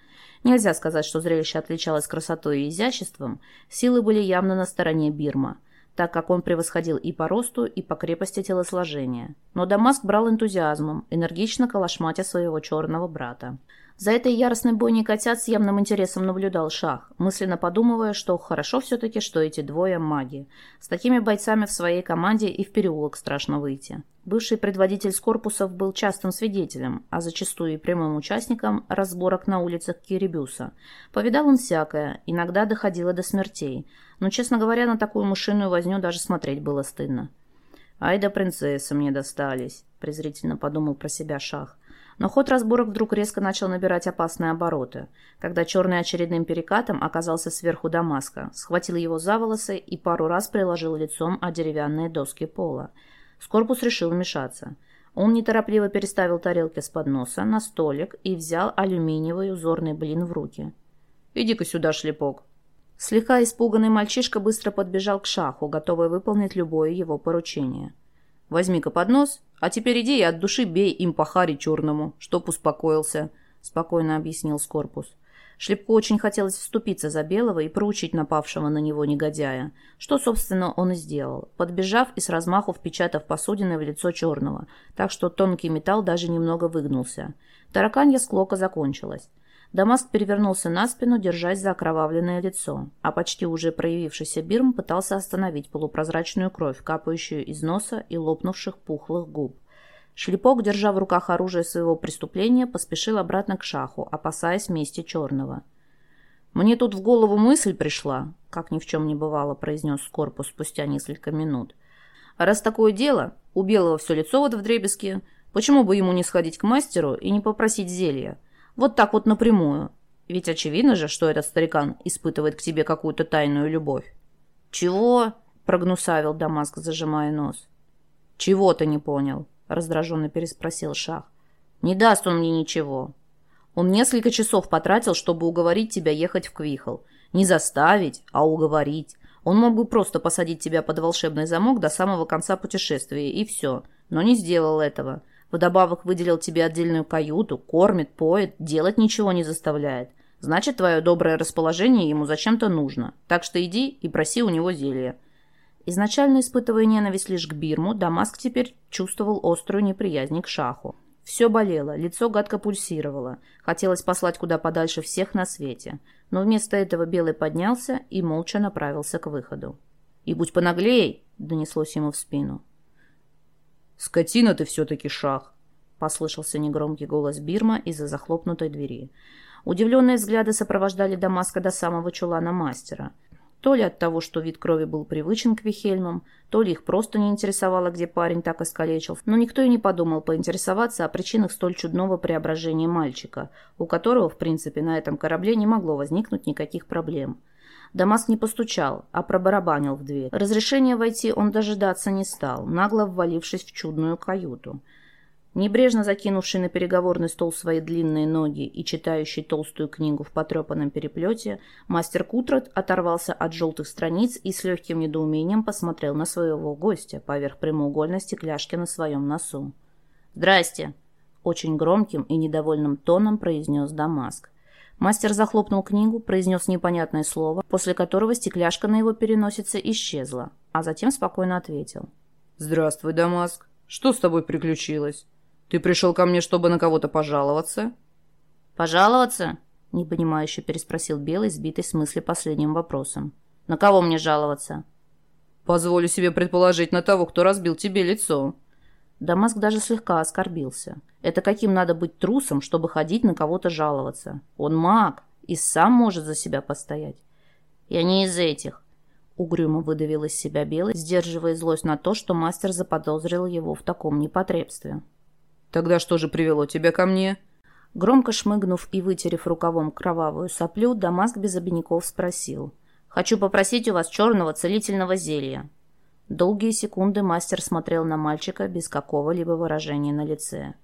Нельзя сказать, что зрелище отличалось красотой и изяществом, силы были явно на стороне Бирма, так как он превосходил и по росту, и по крепости телосложения. Но Дамаск брал энтузиазмом, энергично калашматя своего черного брата. За этой яростной бойней котят с явным интересом наблюдал Шах, мысленно подумывая, что хорошо все-таки, что эти двое маги. С такими бойцами в своей команде и в переулок страшно выйти. Бывший предводитель Скорпусов был частым свидетелем, а зачастую и прямым участником разборок на улицах Кирибюса. Повидал он всякое, иногда доходило до смертей, но, честно говоря, на такую мышиную возню даже смотреть было стыдно. «Ай да принцессы мне достались», — презрительно подумал про себя Шах. Но ход разборок вдруг резко начал набирать опасные обороты, когда черный очередным перекатом оказался сверху Дамаска, схватил его за волосы и пару раз приложил лицом о деревянные доски пола. Скорпус решил вмешаться. Он неторопливо переставил тарелки с подноса на столик и взял алюминиевый узорный блин в руки. «Иди-ка сюда, шлепок!» Слегка испуганный мальчишка быстро подбежал к шаху, готовый выполнить любое его поручение. «Возьми-ка поднос «А теперь иди и от души бей им по харе черному, чтоб успокоился», — спокойно объяснил Скорпус. Шлепку очень хотелось вступиться за Белого и проучить напавшего на него негодяя, что, собственно, он и сделал, подбежав и с размаху впечатав посудины в лицо черного, так что тонкий металл даже немного выгнулся. Тараканья склока закончилась. Дамаск перевернулся на спину, держась за окровавленное лицо, а почти уже проявившийся Бирм пытался остановить полупрозрачную кровь, капающую из носа и лопнувших пухлых губ. Шлепок, держа в руках оружие своего преступления, поспешил обратно к шаху, опасаясь мести черного. Мне тут в голову мысль пришла, как ни в чем не бывало, произнес корпус спустя несколько минут. А раз такое дело, у Белого все лицо вот в дребезге, почему бы ему не сходить к мастеру и не попросить зелья? Вот так вот напрямую. Ведь очевидно же, что этот старикан испытывает к тебе какую-то тайную любовь. «Чего?» – прогнусавил Дамаск, зажимая нос. «Чего ты не понял?» – раздраженно переспросил Шах. «Не даст он мне ничего. Он несколько часов потратил, чтобы уговорить тебя ехать в Квихл. Не заставить, а уговорить. Он мог бы просто посадить тебя под волшебный замок до самого конца путешествия, и все. Но не сделал этого. Вдобавок выделил тебе отдельную каюту, кормит, поет, делать ничего не заставляет. Значит, твое доброе расположение ему зачем-то нужно. Так что иди и проси у него зелье. Изначально испытывая ненависть лишь к Бирму, Дамаск теперь чувствовал острую неприязнь к Шаху. Все болело, лицо гадко пульсировало. Хотелось послать куда подальше всех на свете. Но вместо этого Белый поднялся и молча направился к выходу. «И будь понаглей!» — донеслось ему в спину. «Скотина ты все-таки, Шах!» — послышался негромкий голос Бирма из-за захлопнутой двери. Удивленные взгляды сопровождали Дамаска до самого чулана мастера — то ли от того, что вид крови был привычен к Вихельмам, то ли их просто не интересовало, где парень так искалечил, но никто и не подумал поинтересоваться о причинах столь чудного преображения мальчика, у которого, в принципе, на этом корабле не могло возникнуть никаких проблем. Дамаск не постучал, а пробарабанил в дверь. Разрешения войти он дожидаться не стал, нагло ввалившись в чудную каюту. Небрежно закинувший на переговорный стол свои длинные ноги и читающий толстую книгу в потрепанном переплете, мастер Кутрат оторвался от желтых страниц и с легким недоумением посмотрел на своего гостя поверх прямоугольной стекляшки на своем носу. «Здрасте!» — очень громким и недовольным тоном произнес Дамаск. Мастер захлопнул книгу, произнес непонятное слово, после которого стекляшка на его переносице исчезла, а затем спокойно ответил. «Здравствуй, Дамаск. Что с тобой приключилось?» Ты пришел ко мне, чтобы на кого-то пожаловаться?» «Пожаловаться?» — непонимающе переспросил Белый, сбитый с мысли последним вопросом. «На кого мне жаловаться?» «Позволю себе предположить на того, кто разбил тебе лицо». Дамаск даже слегка оскорбился. Это каким надо быть трусом, чтобы ходить на кого-то жаловаться? Он маг и сам может за себя постоять. Я не из этих. Угрюмо выдавил из себя Белый, сдерживая злость на то, что мастер заподозрил его в таком непотребстве. «Тогда что же привело тебя ко мне?» Громко шмыгнув и вытерев рукавом кровавую соплю, Дамаск без обиняков спросил. «Хочу попросить у вас черного целительного зелья». Долгие секунды мастер смотрел на мальчика без какого-либо выражения на лице.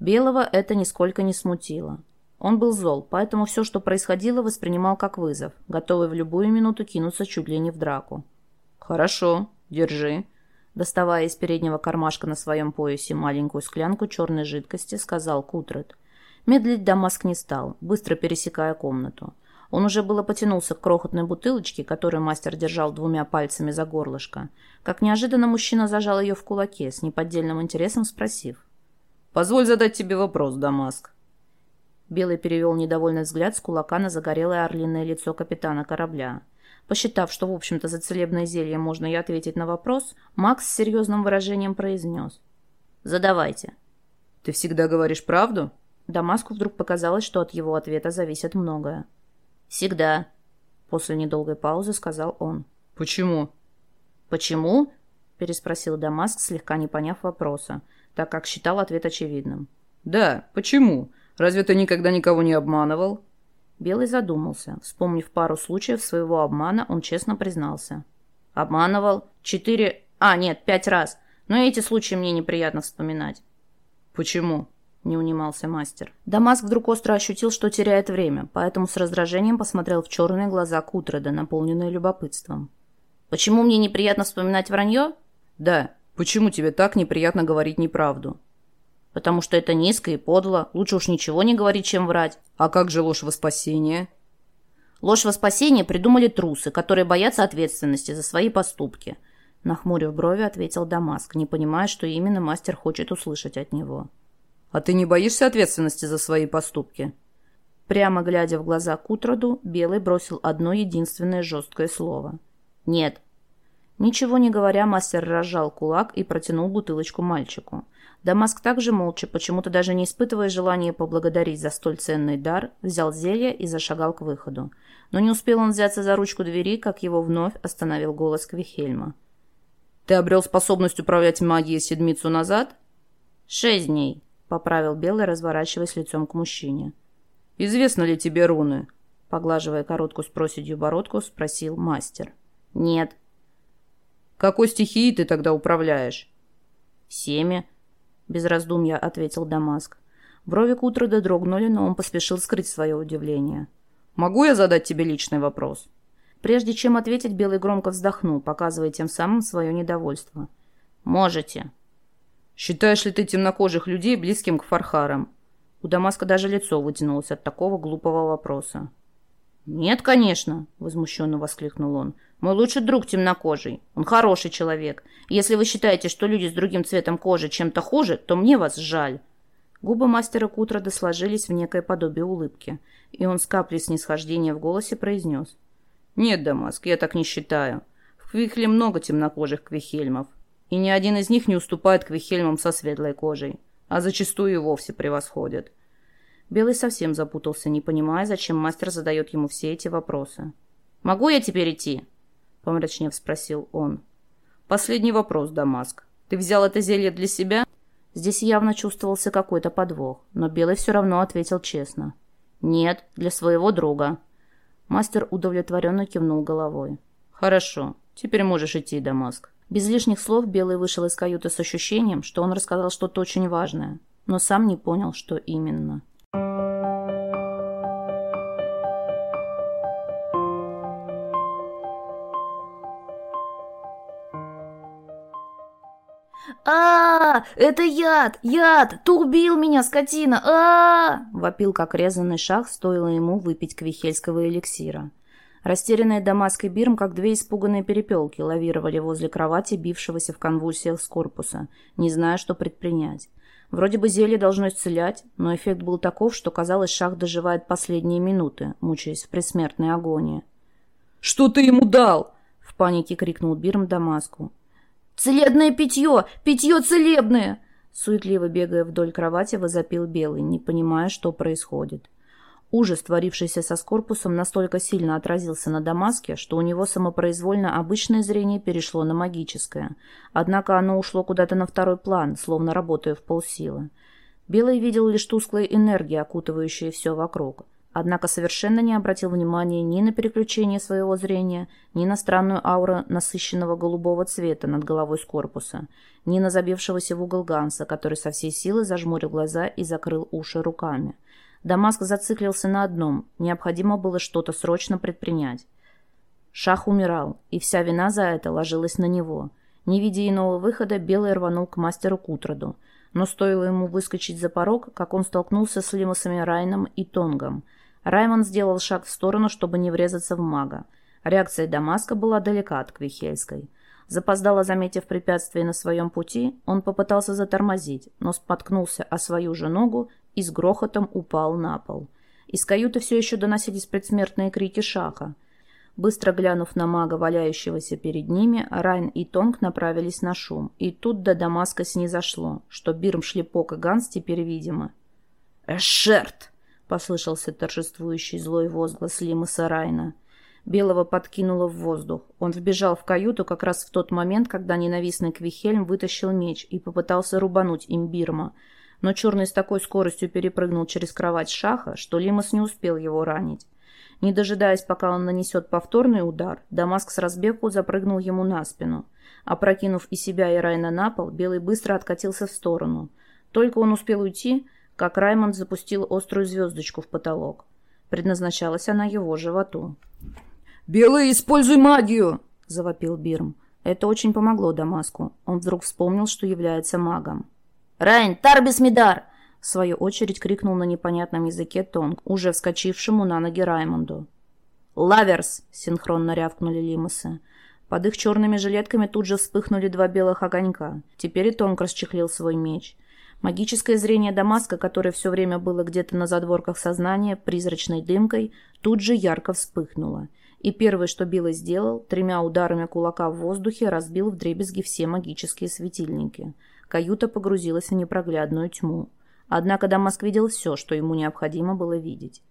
Белого это нисколько не смутило. Он был зол, поэтому все, что происходило, воспринимал как вызов, готовый в любую минуту кинуться чуть ли не в драку. «Хорошо, держи», Доставая из переднего кармашка на своем поясе маленькую склянку черной жидкости, сказал Кутред. Медлить Дамаск не стал, быстро пересекая комнату. Он уже было потянулся к крохотной бутылочке, которую мастер держал двумя пальцами за горлышко. Как неожиданно мужчина зажал ее в кулаке, с неподдельным интересом спросив. «Позволь задать тебе вопрос, Дамаск». Белый перевел недовольный взгляд с кулака на загорелое орлиное лицо капитана корабля. Посчитав, что, в общем-то, за целебное зелье можно и ответить на вопрос, Макс с серьезным выражением произнес. «Задавайте». «Ты всегда говоришь правду?» Дамаску вдруг показалось, что от его ответа зависит многое. «Всегда», — после недолгой паузы сказал он. «Почему?» «Почему?» — переспросил Дамаск, слегка не поняв вопроса, так как считал ответ очевидным. «Да, почему? Разве ты никогда никого не обманывал?» Белый задумался. Вспомнив пару случаев своего обмана, он честно признался. «Обманывал? Четыре... А, нет, пять раз. Но эти случаи мне неприятно вспоминать». «Почему?» — не унимался мастер. Дамаск вдруг остро ощутил, что теряет время, поэтому с раздражением посмотрел в черные глаза Кутреда, наполненные любопытством. «Почему мне неприятно вспоминать вранье?» «Да. Почему тебе так неприятно говорить неправду?» Потому что это низко и подло. Лучше уж ничего не говорить, чем врать. А как же ложь во спасение? Ложь во спасение придумали трусы, которые боятся ответственности за свои поступки. Нахмурив брови, ответил Дамаск, не понимая, что именно мастер хочет услышать от него. «А ты не боишься ответственности за свои поступки?» Прямо глядя в глаза Кутроду, Белый бросил одно единственное жесткое слово. «Нет». Ничего не говоря, мастер разжал кулак и протянул бутылочку мальчику. Дамаск также молча, почему-то даже не испытывая желания поблагодарить за столь ценный дар, взял зелье и зашагал к выходу. Но не успел он взяться за ручку двери, как его вновь остановил голос Квихельма. «Ты обрел способность управлять магией седмицу назад?» «Шесть дней», — поправил Белый, разворачиваясь лицом к мужчине. «Известно ли тебе руны?» Поглаживая короткую с проседью бородку, спросил мастер. «Нет». «Какой стихией ты тогда управляешь?» «Всеми», — без раздумья ответил Дамаск. Брови Кутрода дрогнули, но он поспешил скрыть свое удивление. «Могу я задать тебе личный вопрос?» Прежде чем ответить, Белый громко вздохнул, показывая тем самым свое недовольство. «Можете». «Считаешь ли ты темнокожих людей близким к фархарам?» У Дамаска даже лицо вытянулось от такого глупого вопроса. «Нет, конечно», — возмущенно воскликнул он. «Мой лучший друг темнокожий. Он хороший человек. Если вы считаете, что люди с другим цветом кожи чем-то хуже, то мне вас жаль». Губы мастера Кутрада сложились в некое подобие улыбки, и он с каплей снисхождения в голосе произнес. «Нет, Дамаск, я так не считаю. В Квихле много темнокожих квихельмов, и ни один из них не уступает квихельмам со светлой кожей, а зачастую и вовсе превосходят. Белый совсем запутался, не понимая, зачем мастер задает ему все эти вопросы. «Могу я теперь идти?» — помрачнев спросил он. «Последний вопрос, Дамаск. Ты взял это зелье для себя?» Здесь явно чувствовался какой-то подвох, но Белый все равно ответил честно. «Нет, для своего друга». Мастер удовлетворенно кивнул головой. «Хорошо. Теперь можешь идти, Дамаск». Без лишних слов Белый вышел из каюты с ощущением, что он рассказал что-то очень важное, но сам не понял, что именно. А, Это яд! Яд! Ты убил меня, скотина! а, Вопил, как резанный шах, стоило ему выпить квихельского эликсира. Растерянные Дамаск и Бирм, как две испуганные перепелки, лавировали возле кровати, бившегося в конвульсиях с корпуса, не зная, что предпринять. Вроде бы зелье должно исцелять, но эффект был таков, что, казалось, шах доживает последние минуты, мучаясь в предсмертной агонии. «Что ты ему дал?» — в панике крикнул Бирм Дамаску. «Целебное питье! Питье целебное!» Суетливо бегая вдоль кровати, возопил Белый, не понимая, что происходит. Ужас, творившийся со Скорпусом, настолько сильно отразился на Дамаске, что у него самопроизвольно обычное зрение перешло на магическое. Однако оно ушло куда-то на второй план, словно работая в полсилы. Белый видел лишь тусклые энергии, окутывающие все вокруг. Однако совершенно не обратил внимания ни на переключение своего зрения, ни на странную ауру насыщенного голубого цвета над головой с корпуса, ни на забившегося в угол Ганса, который со всей силы зажмурил глаза и закрыл уши руками. Дамаск зациклился на одном, необходимо было что-то срочно предпринять. Шах умирал, и вся вина за это ложилась на него. Не видя иного выхода, Белый рванул к мастеру Кутраду, но стоило ему выскочить за порог, как он столкнулся с Лимусами Райном и Тонгом – Раймон сделал шаг в сторону, чтобы не врезаться в мага. Реакция Дамаска была далека от Квихельской. Запоздало заметив препятствие на своем пути, он попытался затормозить, но споткнулся о свою же ногу и с грохотом упал на пол. Из каюты все еще доносились предсмертные крики Шаха. Быстро глянув на мага, валяющегося перед ними, Райн и Тонг направились на шум, и тут до Дамаска снизошло, что Бирм, Шлепок и Ганс теперь видимы. «Эшерт!» послышался торжествующий злой возглас Лимаса Райна. Белого подкинуло в воздух. Он вбежал в каюту как раз в тот момент, когда ненавистный Квихельм вытащил меч и попытался рубануть им Бирма. Но черный с такой скоростью перепрыгнул через кровать Шаха, что Лимас не успел его ранить. Не дожидаясь, пока он нанесет повторный удар, Дамаск с разбегу запрыгнул ему на спину. Опрокинув и себя, и Райна на пол, Белый быстро откатился в сторону. Только он успел уйти, как Раймонд запустил острую звездочку в потолок. Предназначалась она его животу. «Белый, используй магию!» – завопил Бирм. Это очень помогло Дамаску. Он вдруг вспомнил, что является магом. «Райн, Тарбис Мидар!» В свою очередь крикнул на непонятном языке Тонг, уже вскочившему на ноги Раймонду. «Лаверс!» – синхронно рявкнули лимусы. Под их черными жилетками тут же вспыхнули два белых огонька. Теперь и Тонг расчехлил свой меч – Магическое зрение Дамаска, которое все время было где-то на задворках сознания, призрачной дымкой, тут же ярко вспыхнуло. И первое, что Билл сделал, тремя ударами кулака в воздухе разбил вдребезги все магические светильники. Каюта погрузилась в непроглядную тьму. Однако Дамаск видел все, что ему необходимо было видеть.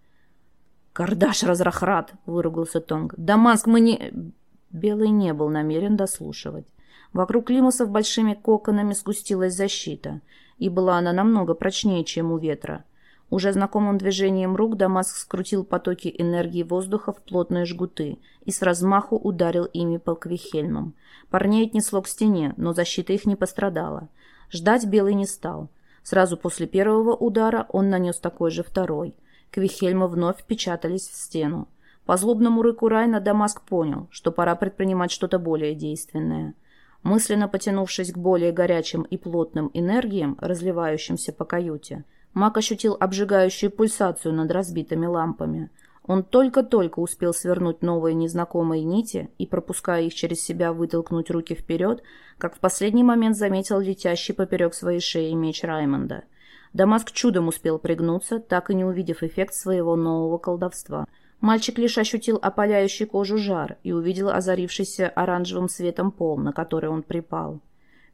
«Кардаш разрахрат!» — выругался Тонг. «Дамаск мы не...» Белый не был намерен дослушивать. Вокруг лимусов большими коконами сгустилась защита, и была она намного прочнее, чем у ветра. Уже знакомым движением рук Дамаск скрутил потоки энергии воздуха в плотные жгуты и с размаху ударил ими по Квихельмам. Парней отнесло к стене, но защита их не пострадала. Ждать Белый не стал. Сразу после первого удара он нанес такой же второй. Квихельмы вновь впечатались в стену. По злобному рыку Райна Дамаск понял, что пора предпринимать что-то более действенное. Мысленно потянувшись к более горячим и плотным энергиям, разливающимся по каюте, Мак ощутил обжигающую пульсацию над разбитыми лампами. Он только-только успел свернуть новые незнакомые нити и, пропуская их через себя, вытолкнуть руки вперед, как в последний момент заметил летящий поперек своей шеи меч Раймонда. Дамаск чудом успел пригнуться, так и не увидев эффект своего нового колдовства. Мальчик лишь ощутил опаляющий кожу жар и увидел озарившийся оранжевым светом пол, на который он припал.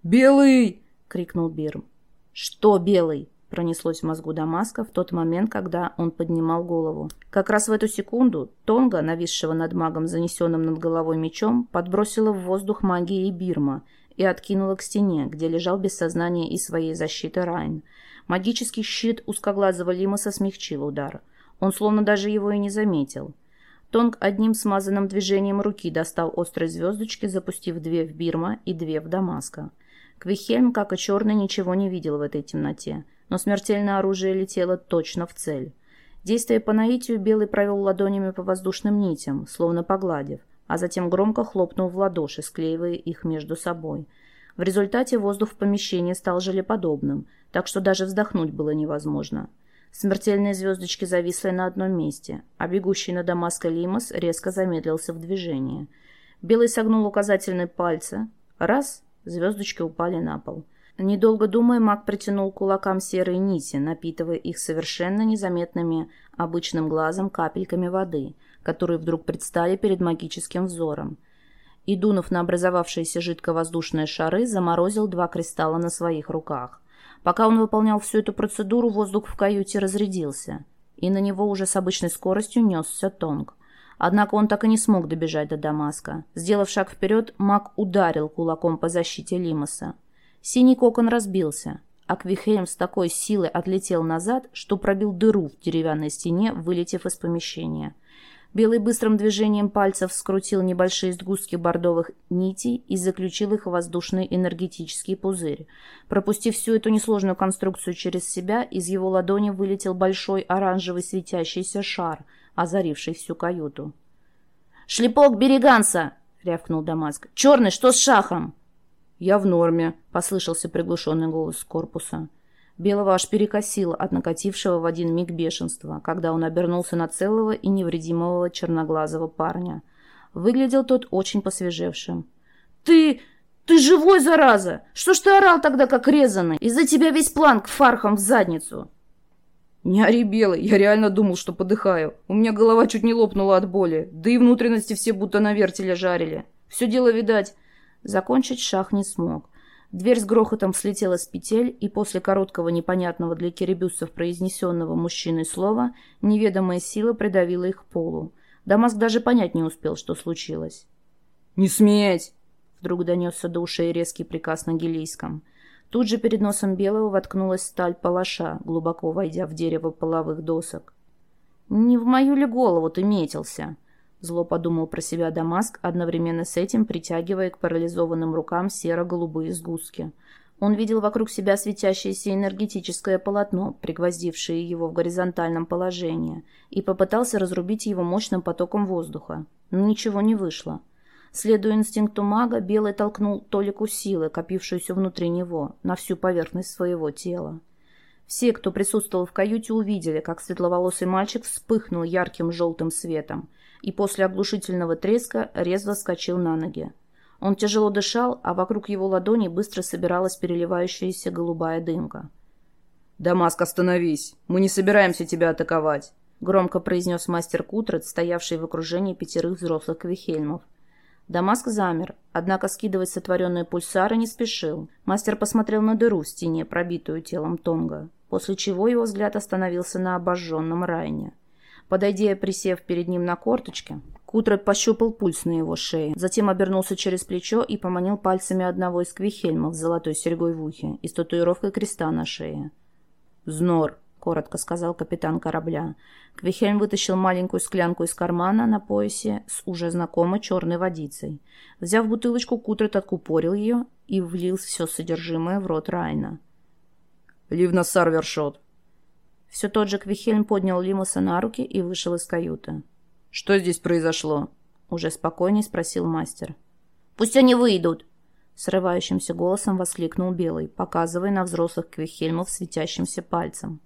«Белый!» — крикнул Бирм. «Что белый?» Пронеслось в мозгу Дамаска в тот момент, когда он поднимал голову. Как раз в эту секунду Тонга, нависшего над магом, занесенным над головой мечом, подбросила в воздух магии Бирма и откинула к стене, где лежал без сознания и своей защиты Райн. Магический щит узкоглазого Лимаса смягчил удар. Он словно даже его и не заметил. Тонг одним смазанным движением руки достал острые звездочки, запустив две в Бирма и две в Дамаска. Квихельм, как и Черный, ничего не видел в этой темноте но смертельное оружие летело точно в цель. Действуя по наитию, Белый провел ладонями по воздушным нитям, словно погладив, а затем громко хлопнул в ладоши, склеивая их между собой. В результате воздух в помещении стал желеподобным, так что даже вздохнуть было невозможно. Смертельные звездочки зависли на одном месте, а бегущий на Дамаско Лимас резко замедлился в движении. Белый согнул указательные пальцы. Раз — звездочки упали на пол — Недолго думая, маг притянул кулакам серые нити, напитывая их совершенно незаметными обычным глазом капельками воды, которые вдруг предстали перед магическим взором. И, дунув на образовавшиеся жидковоздушные шары, заморозил два кристалла на своих руках. Пока он выполнял всю эту процедуру, воздух в каюте разрядился, и на него уже с обычной скоростью несся Тонг. Однако он так и не смог добежать до Дамаска. Сделав шаг вперед, маг ударил кулаком по защите Лимаса. Синий кокон разбился, а Квихельм с такой силой отлетел назад, что пробил дыру в деревянной стене, вылетев из помещения. Белый быстрым движением пальцев скрутил небольшие сгустки бордовых нитей и заключил их в воздушный энергетический пузырь. Пропустив всю эту несложную конструкцию через себя, из его ладони вылетел большой оранжевый светящийся шар, озаривший всю каюту. «Шлепок береганца!» — рявкнул Дамаск. «Черный, что с шахом?» «Я в норме», — послышался приглушенный голос корпуса. Белого аж перекосило от накатившего в один миг бешенства, когда он обернулся на целого и невредимого черноглазого парня. Выглядел тот очень посвежевшим. «Ты... ты живой, зараза! Что ж ты орал тогда, как резанный? Из-за тебя весь план к фархам в задницу!» «Не ори, Белый, я реально думал, что подыхаю. У меня голова чуть не лопнула от боли, да и внутренности все будто на вертеле жарили. Все дело, видать, Закончить шах не смог. Дверь с грохотом слетела с петель, и после короткого непонятного для киребюсов произнесенного мужчиной слова неведомая сила придавила их к полу. Дамаск даже понять не успел, что случилось. «Не сметь!» Вдруг донесся до ушей резкий приказ на гелийском. Тут же перед носом Белого воткнулась сталь палаша, глубоко войдя в дерево половых досок. «Не в мою ли голову ты метился?» Зло подумал про себя Дамаск, одновременно с этим притягивая к парализованным рукам серо-голубые сгустки. Он видел вокруг себя светящееся энергетическое полотно, пригвоздившее его в горизонтальном положении, и попытался разрубить его мощным потоком воздуха. Но ничего не вышло. Следуя инстинкту мага, Белый толкнул толику силы, копившуюся внутри него, на всю поверхность своего тела. Все, кто присутствовал в каюте, увидели, как светловолосый мальчик вспыхнул ярким желтым светом, и после оглушительного треска резво вскочил на ноги. Он тяжело дышал, а вокруг его ладони быстро собиралась переливающаяся голубая дымка. «Дамаск, остановись! Мы не собираемся тебя атаковать!» — громко произнес мастер Кутрет, стоявший в окружении пятерых взрослых квихельмов. Дамаск замер, однако скидывать сотворенные пульсары не спешил. Мастер посмотрел на дыру в стене, пробитую телом Тонга, после чего его взгляд остановился на обожженном Райне. Подойдя и присев перед ним на корточке, Кутрет пощупал пульс на его шее, затем обернулся через плечо и поманил пальцами одного из квихельмов с золотой серьгой в ухе и с татуировкой креста на шее. «Знор», коротко сказал капитан корабля. Квихельм вытащил маленькую склянку из кармана на поясе с уже знакомой черной водицей. Взяв бутылочку, Кутрет откупорил ее и влил все содержимое в рот Райна. «Ливна Сарвершот!» Все тот же Квихельм поднял Лимуса на руки и вышел из каюты. «Что здесь произошло?» Уже спокойней спросил мастер. «Пусть они выйдут!» Срывающимся голосом воскликнул Белый, показывая на взрослых Квихельмов светящимся пальцем.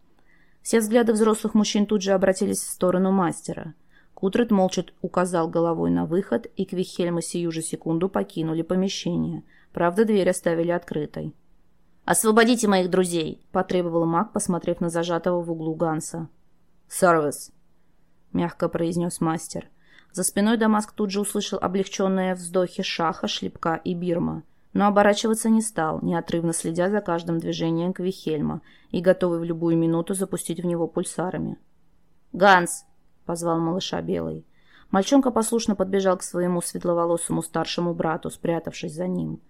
Все взгляды взрослых мужчин тут же обратились в сторону мастера. Кутрет молча указал головой на выход, и Квихельмы сию же секунду покинули помещение. Правда, дверь оставили открытой. «Освободите моих друзей!» – потребовал маг, посмотрев на зажатого в углу Ганса. «Сарвес!» – мягко произнес мастер. За спиной Дамаск тут же услышал облегченные вздохи Шаха, Шлепка и Бирма но оборачиваться не стал, неотрывно следя за каждым движением Квихельма и готовый в любую минуту запустить в него пульсарами. «Ганс!» — позвал малыша Белый. Мальчонка послушно подбежал к своему светловолосому старшему брату, спрятавшись за ним.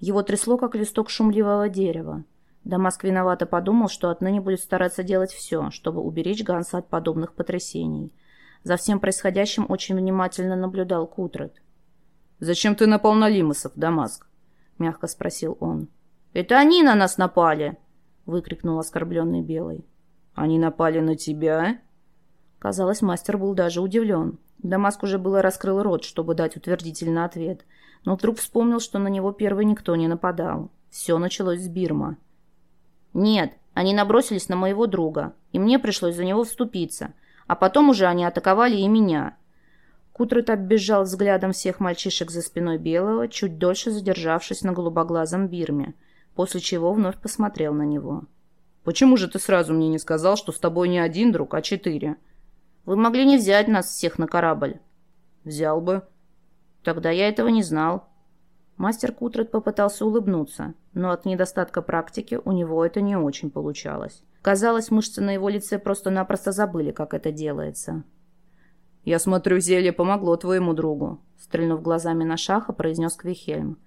Его трясло, как листок шумливого дерева. Дамаск виновато подумал, что отныне будет стараться делать все, чтобы уберечь Ганса от подобных потрясений. За всем происходящим очень внимательно наблюдал Кутрет. «Зачем ты напал на Лимосов, Дамаск?» — мягко спросил он. «Это они на нас напали!» — выкрикнул оскорбленный Белый. «Они напали на тебя?» Казалось, мастер был даже удивлен. Дамаск уже было раскрыл рот, чтобы дать утвердительный ответ, но вдруг вспомнил, что на него первый никто не нападал. Все началось с Бирма. «Нет, они набросились на моего друга, и мне пришлось за него вступиться, а потом уже они атаковали и меня. Кутрет оббежал взглядом всех мальчишек за спиной Белого, чуть дольше задержавшись на голубоглазом Бирме, после чего вновь посмотрел на него. «Почему же ты сразу мне не сказал, что с тобой не один друг, а четыре?» «Вы могли не взять нас всех на корабль». «Взял бы». «Тогда я этого не знал». Мастер Кутрет попытался улыбнуться, но от недостатка практики у него это не очень получалось. Казалось, мышцы на его лице просто-напросто забыли, как это делается. «Я смотрю, зелье помогло твоему другу», — стрельнув глазами на Шаха, произнес Квихельм.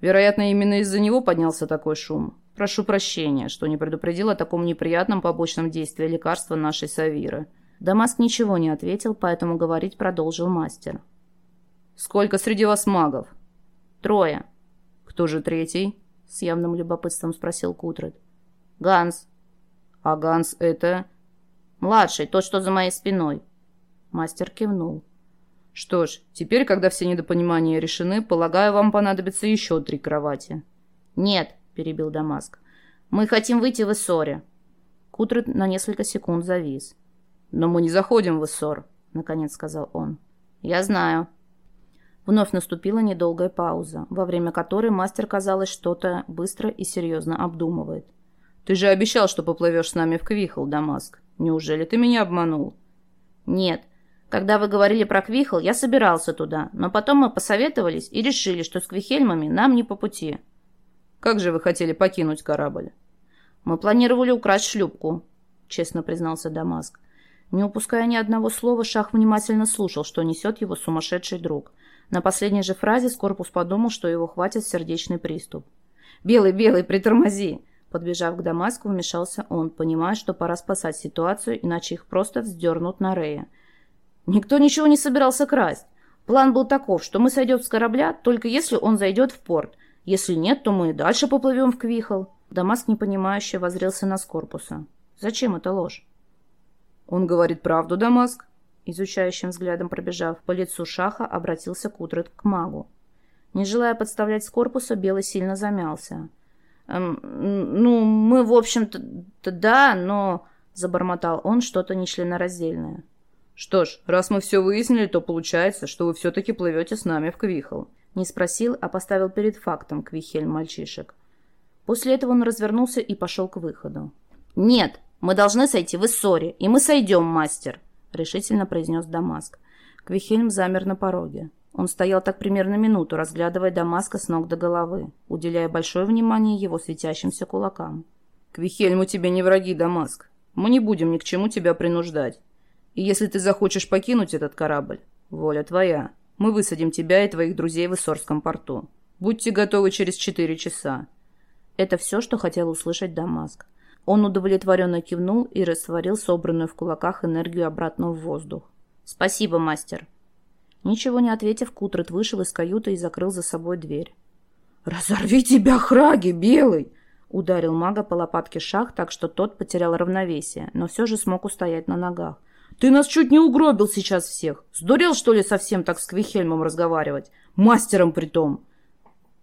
«Вероятно, именно из-за него поднялся такой шум. Прошу прощения, что не предупредил о таком неприятном побочном действии лекарства нашей Савиры». Дамаск ничего не ответил, поэтому говорить продолжил мастер. «Сколько среди вас магов?» «Трое». «Кто же третий?» — с явным любопытством спросил Кутред. «Ганс». «А Ганс это...» «Младший, тот, что за моей спиной». Мастер кивнул. «Что ж, теперь, когда все недопонимания решены, полагаю, вам понадобится еще три кровати». «Нет», — перебил Дамаск. «Мы хотим выйти в Иссоре». Кутрет на несколько секунд завис. «Но мы не заходим в Иссор», — наконец сказал он. «Я знаю». Вновь наступила недолгая пауза, во время которой мастер, казалось, что-то быстро и серьезно обдумывает. «Ты же обещал, что поплывешь с нами в Квихл, Дамаск. Неужели ты меня обманул?» «Нет, когда вы говорили про Квихл, я собирался туда, но потом мы посоветовались и решили, что с Квихельмами нам не по пути. Как же вы хотели покинуть корабль? Мы планировали украсть шлюпку, честно признался Дамаск. Не упуская ни одного слова, Шах внимательно слушал, что несет его сумасшедший друг. На последней же фразе Скорпус подумал, что его хватит сердечный приступ. «Белый, белый, притормози!» Подбежав к Дамаску, вмешался он, понимая, что пора спасать ситуацию, иначе их просто вздернут на Рея. Никто ничего не собирался красть. План был таков, что мы сойдем с корабля, только если он зайдет в порт. Если нет, то мы и дальше поплывем в Квихол. Дамаск непонимающе возрился на Скорпуса. Зачем это ложь? Он говорит правду, Дамаск? Изучающим взглядом пробежав по лицу Шаха, обратился Кутрет к магу. Не желая подставлять Скорпуса, Белый сильно замялся. «Эм, «Ну, мы, в общем-то, да, но...» — забормотал он что-то нечленораздельное. «Что ж, раз мы все выяснили, то получается, что вы все-таки плывете с нами в Квихл». Не спросил, а поставил перед фактом Квихель мальчишек. После этого он развернулся и пошел к выходу. «Нет, мы должны сойти в Иссоре, и мы сойдем, мастер!» — решительно произнес Дамаск. Квихельм замер на пороге. Он стоял так примерно минуту, разглядывая Дамаска с ног до головы, уделяя большое внимание его светящимся кулакам. «Квихельм, у тебя не враги, Дамаск. Мы не будем ни к чему тебя принуждать. И если ты захочешь покинуть этот корабль, воля твоя. Мы высадим тебя и твоих друзей в Иссорском порту. Будьте готовы через четыре часа». Это все, что хотел услышать Дамаск. Он удовлетворенно кивнул и растворил собранную в кулаках энергию обратно в воздух. «Спасибо, мастер». Ничего не ответив, Кутрат вышел из каюты и закрыл за собой дверь. «Разорви тебя, храги, белый!» Ударил мага по лопатке шах, так что тот потерял равновесие, но все же смог устоять на ногах. «Ты нас чуть не угробил сейчас всех! Сдурел, что ли, совсем так с Квихельмом разговаривать? Мастером притом!»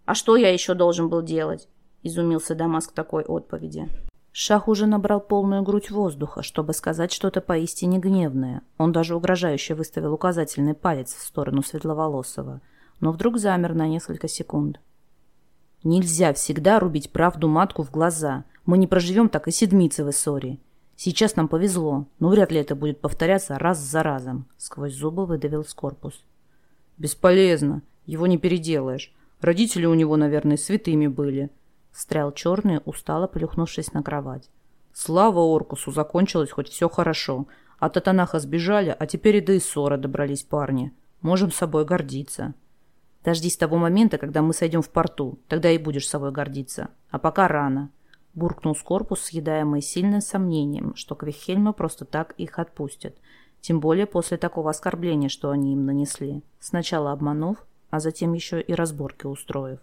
«А что я еще должен был делать?» — изумился Дамаск такой отповеди. Шах уже набрал полную грудь воздуха, чтобы сказать что-то поистине гневное. Он даже угрожающе выставил указательный палец в сторону Светловолосого, но вдруг замер на несколько секунд. «Нельзя всегда рубить правду матку в глаза. Мы не проживем так и седмицы в Иссории. Сейчас нам повезло, но вряд ли это будет повторяться раз за разом», — сквозь зубы выдавил Скорпус. «Бесполезно. Его не переделаешь. Родители у него, наверное, святыми были. Встрял черный, устало плюхнувшись на кровать. Слава Оркусу, закончилось хоть все хорошо. От Атанаха сбежали, а теперь и до Иссора добрались парни. Можем собой гордиться. Дождись того момента, когда мы сойдем в порту. Тогда и будешь собой гордиться. А пока рано. Буркнул Скорпус, съедаемый сильным сомнением, что Квихельма просто так их отпустят. Тем более после такого оскорбления, что они им нанесли. Сначала обманув, а затем еще и разборки устроив.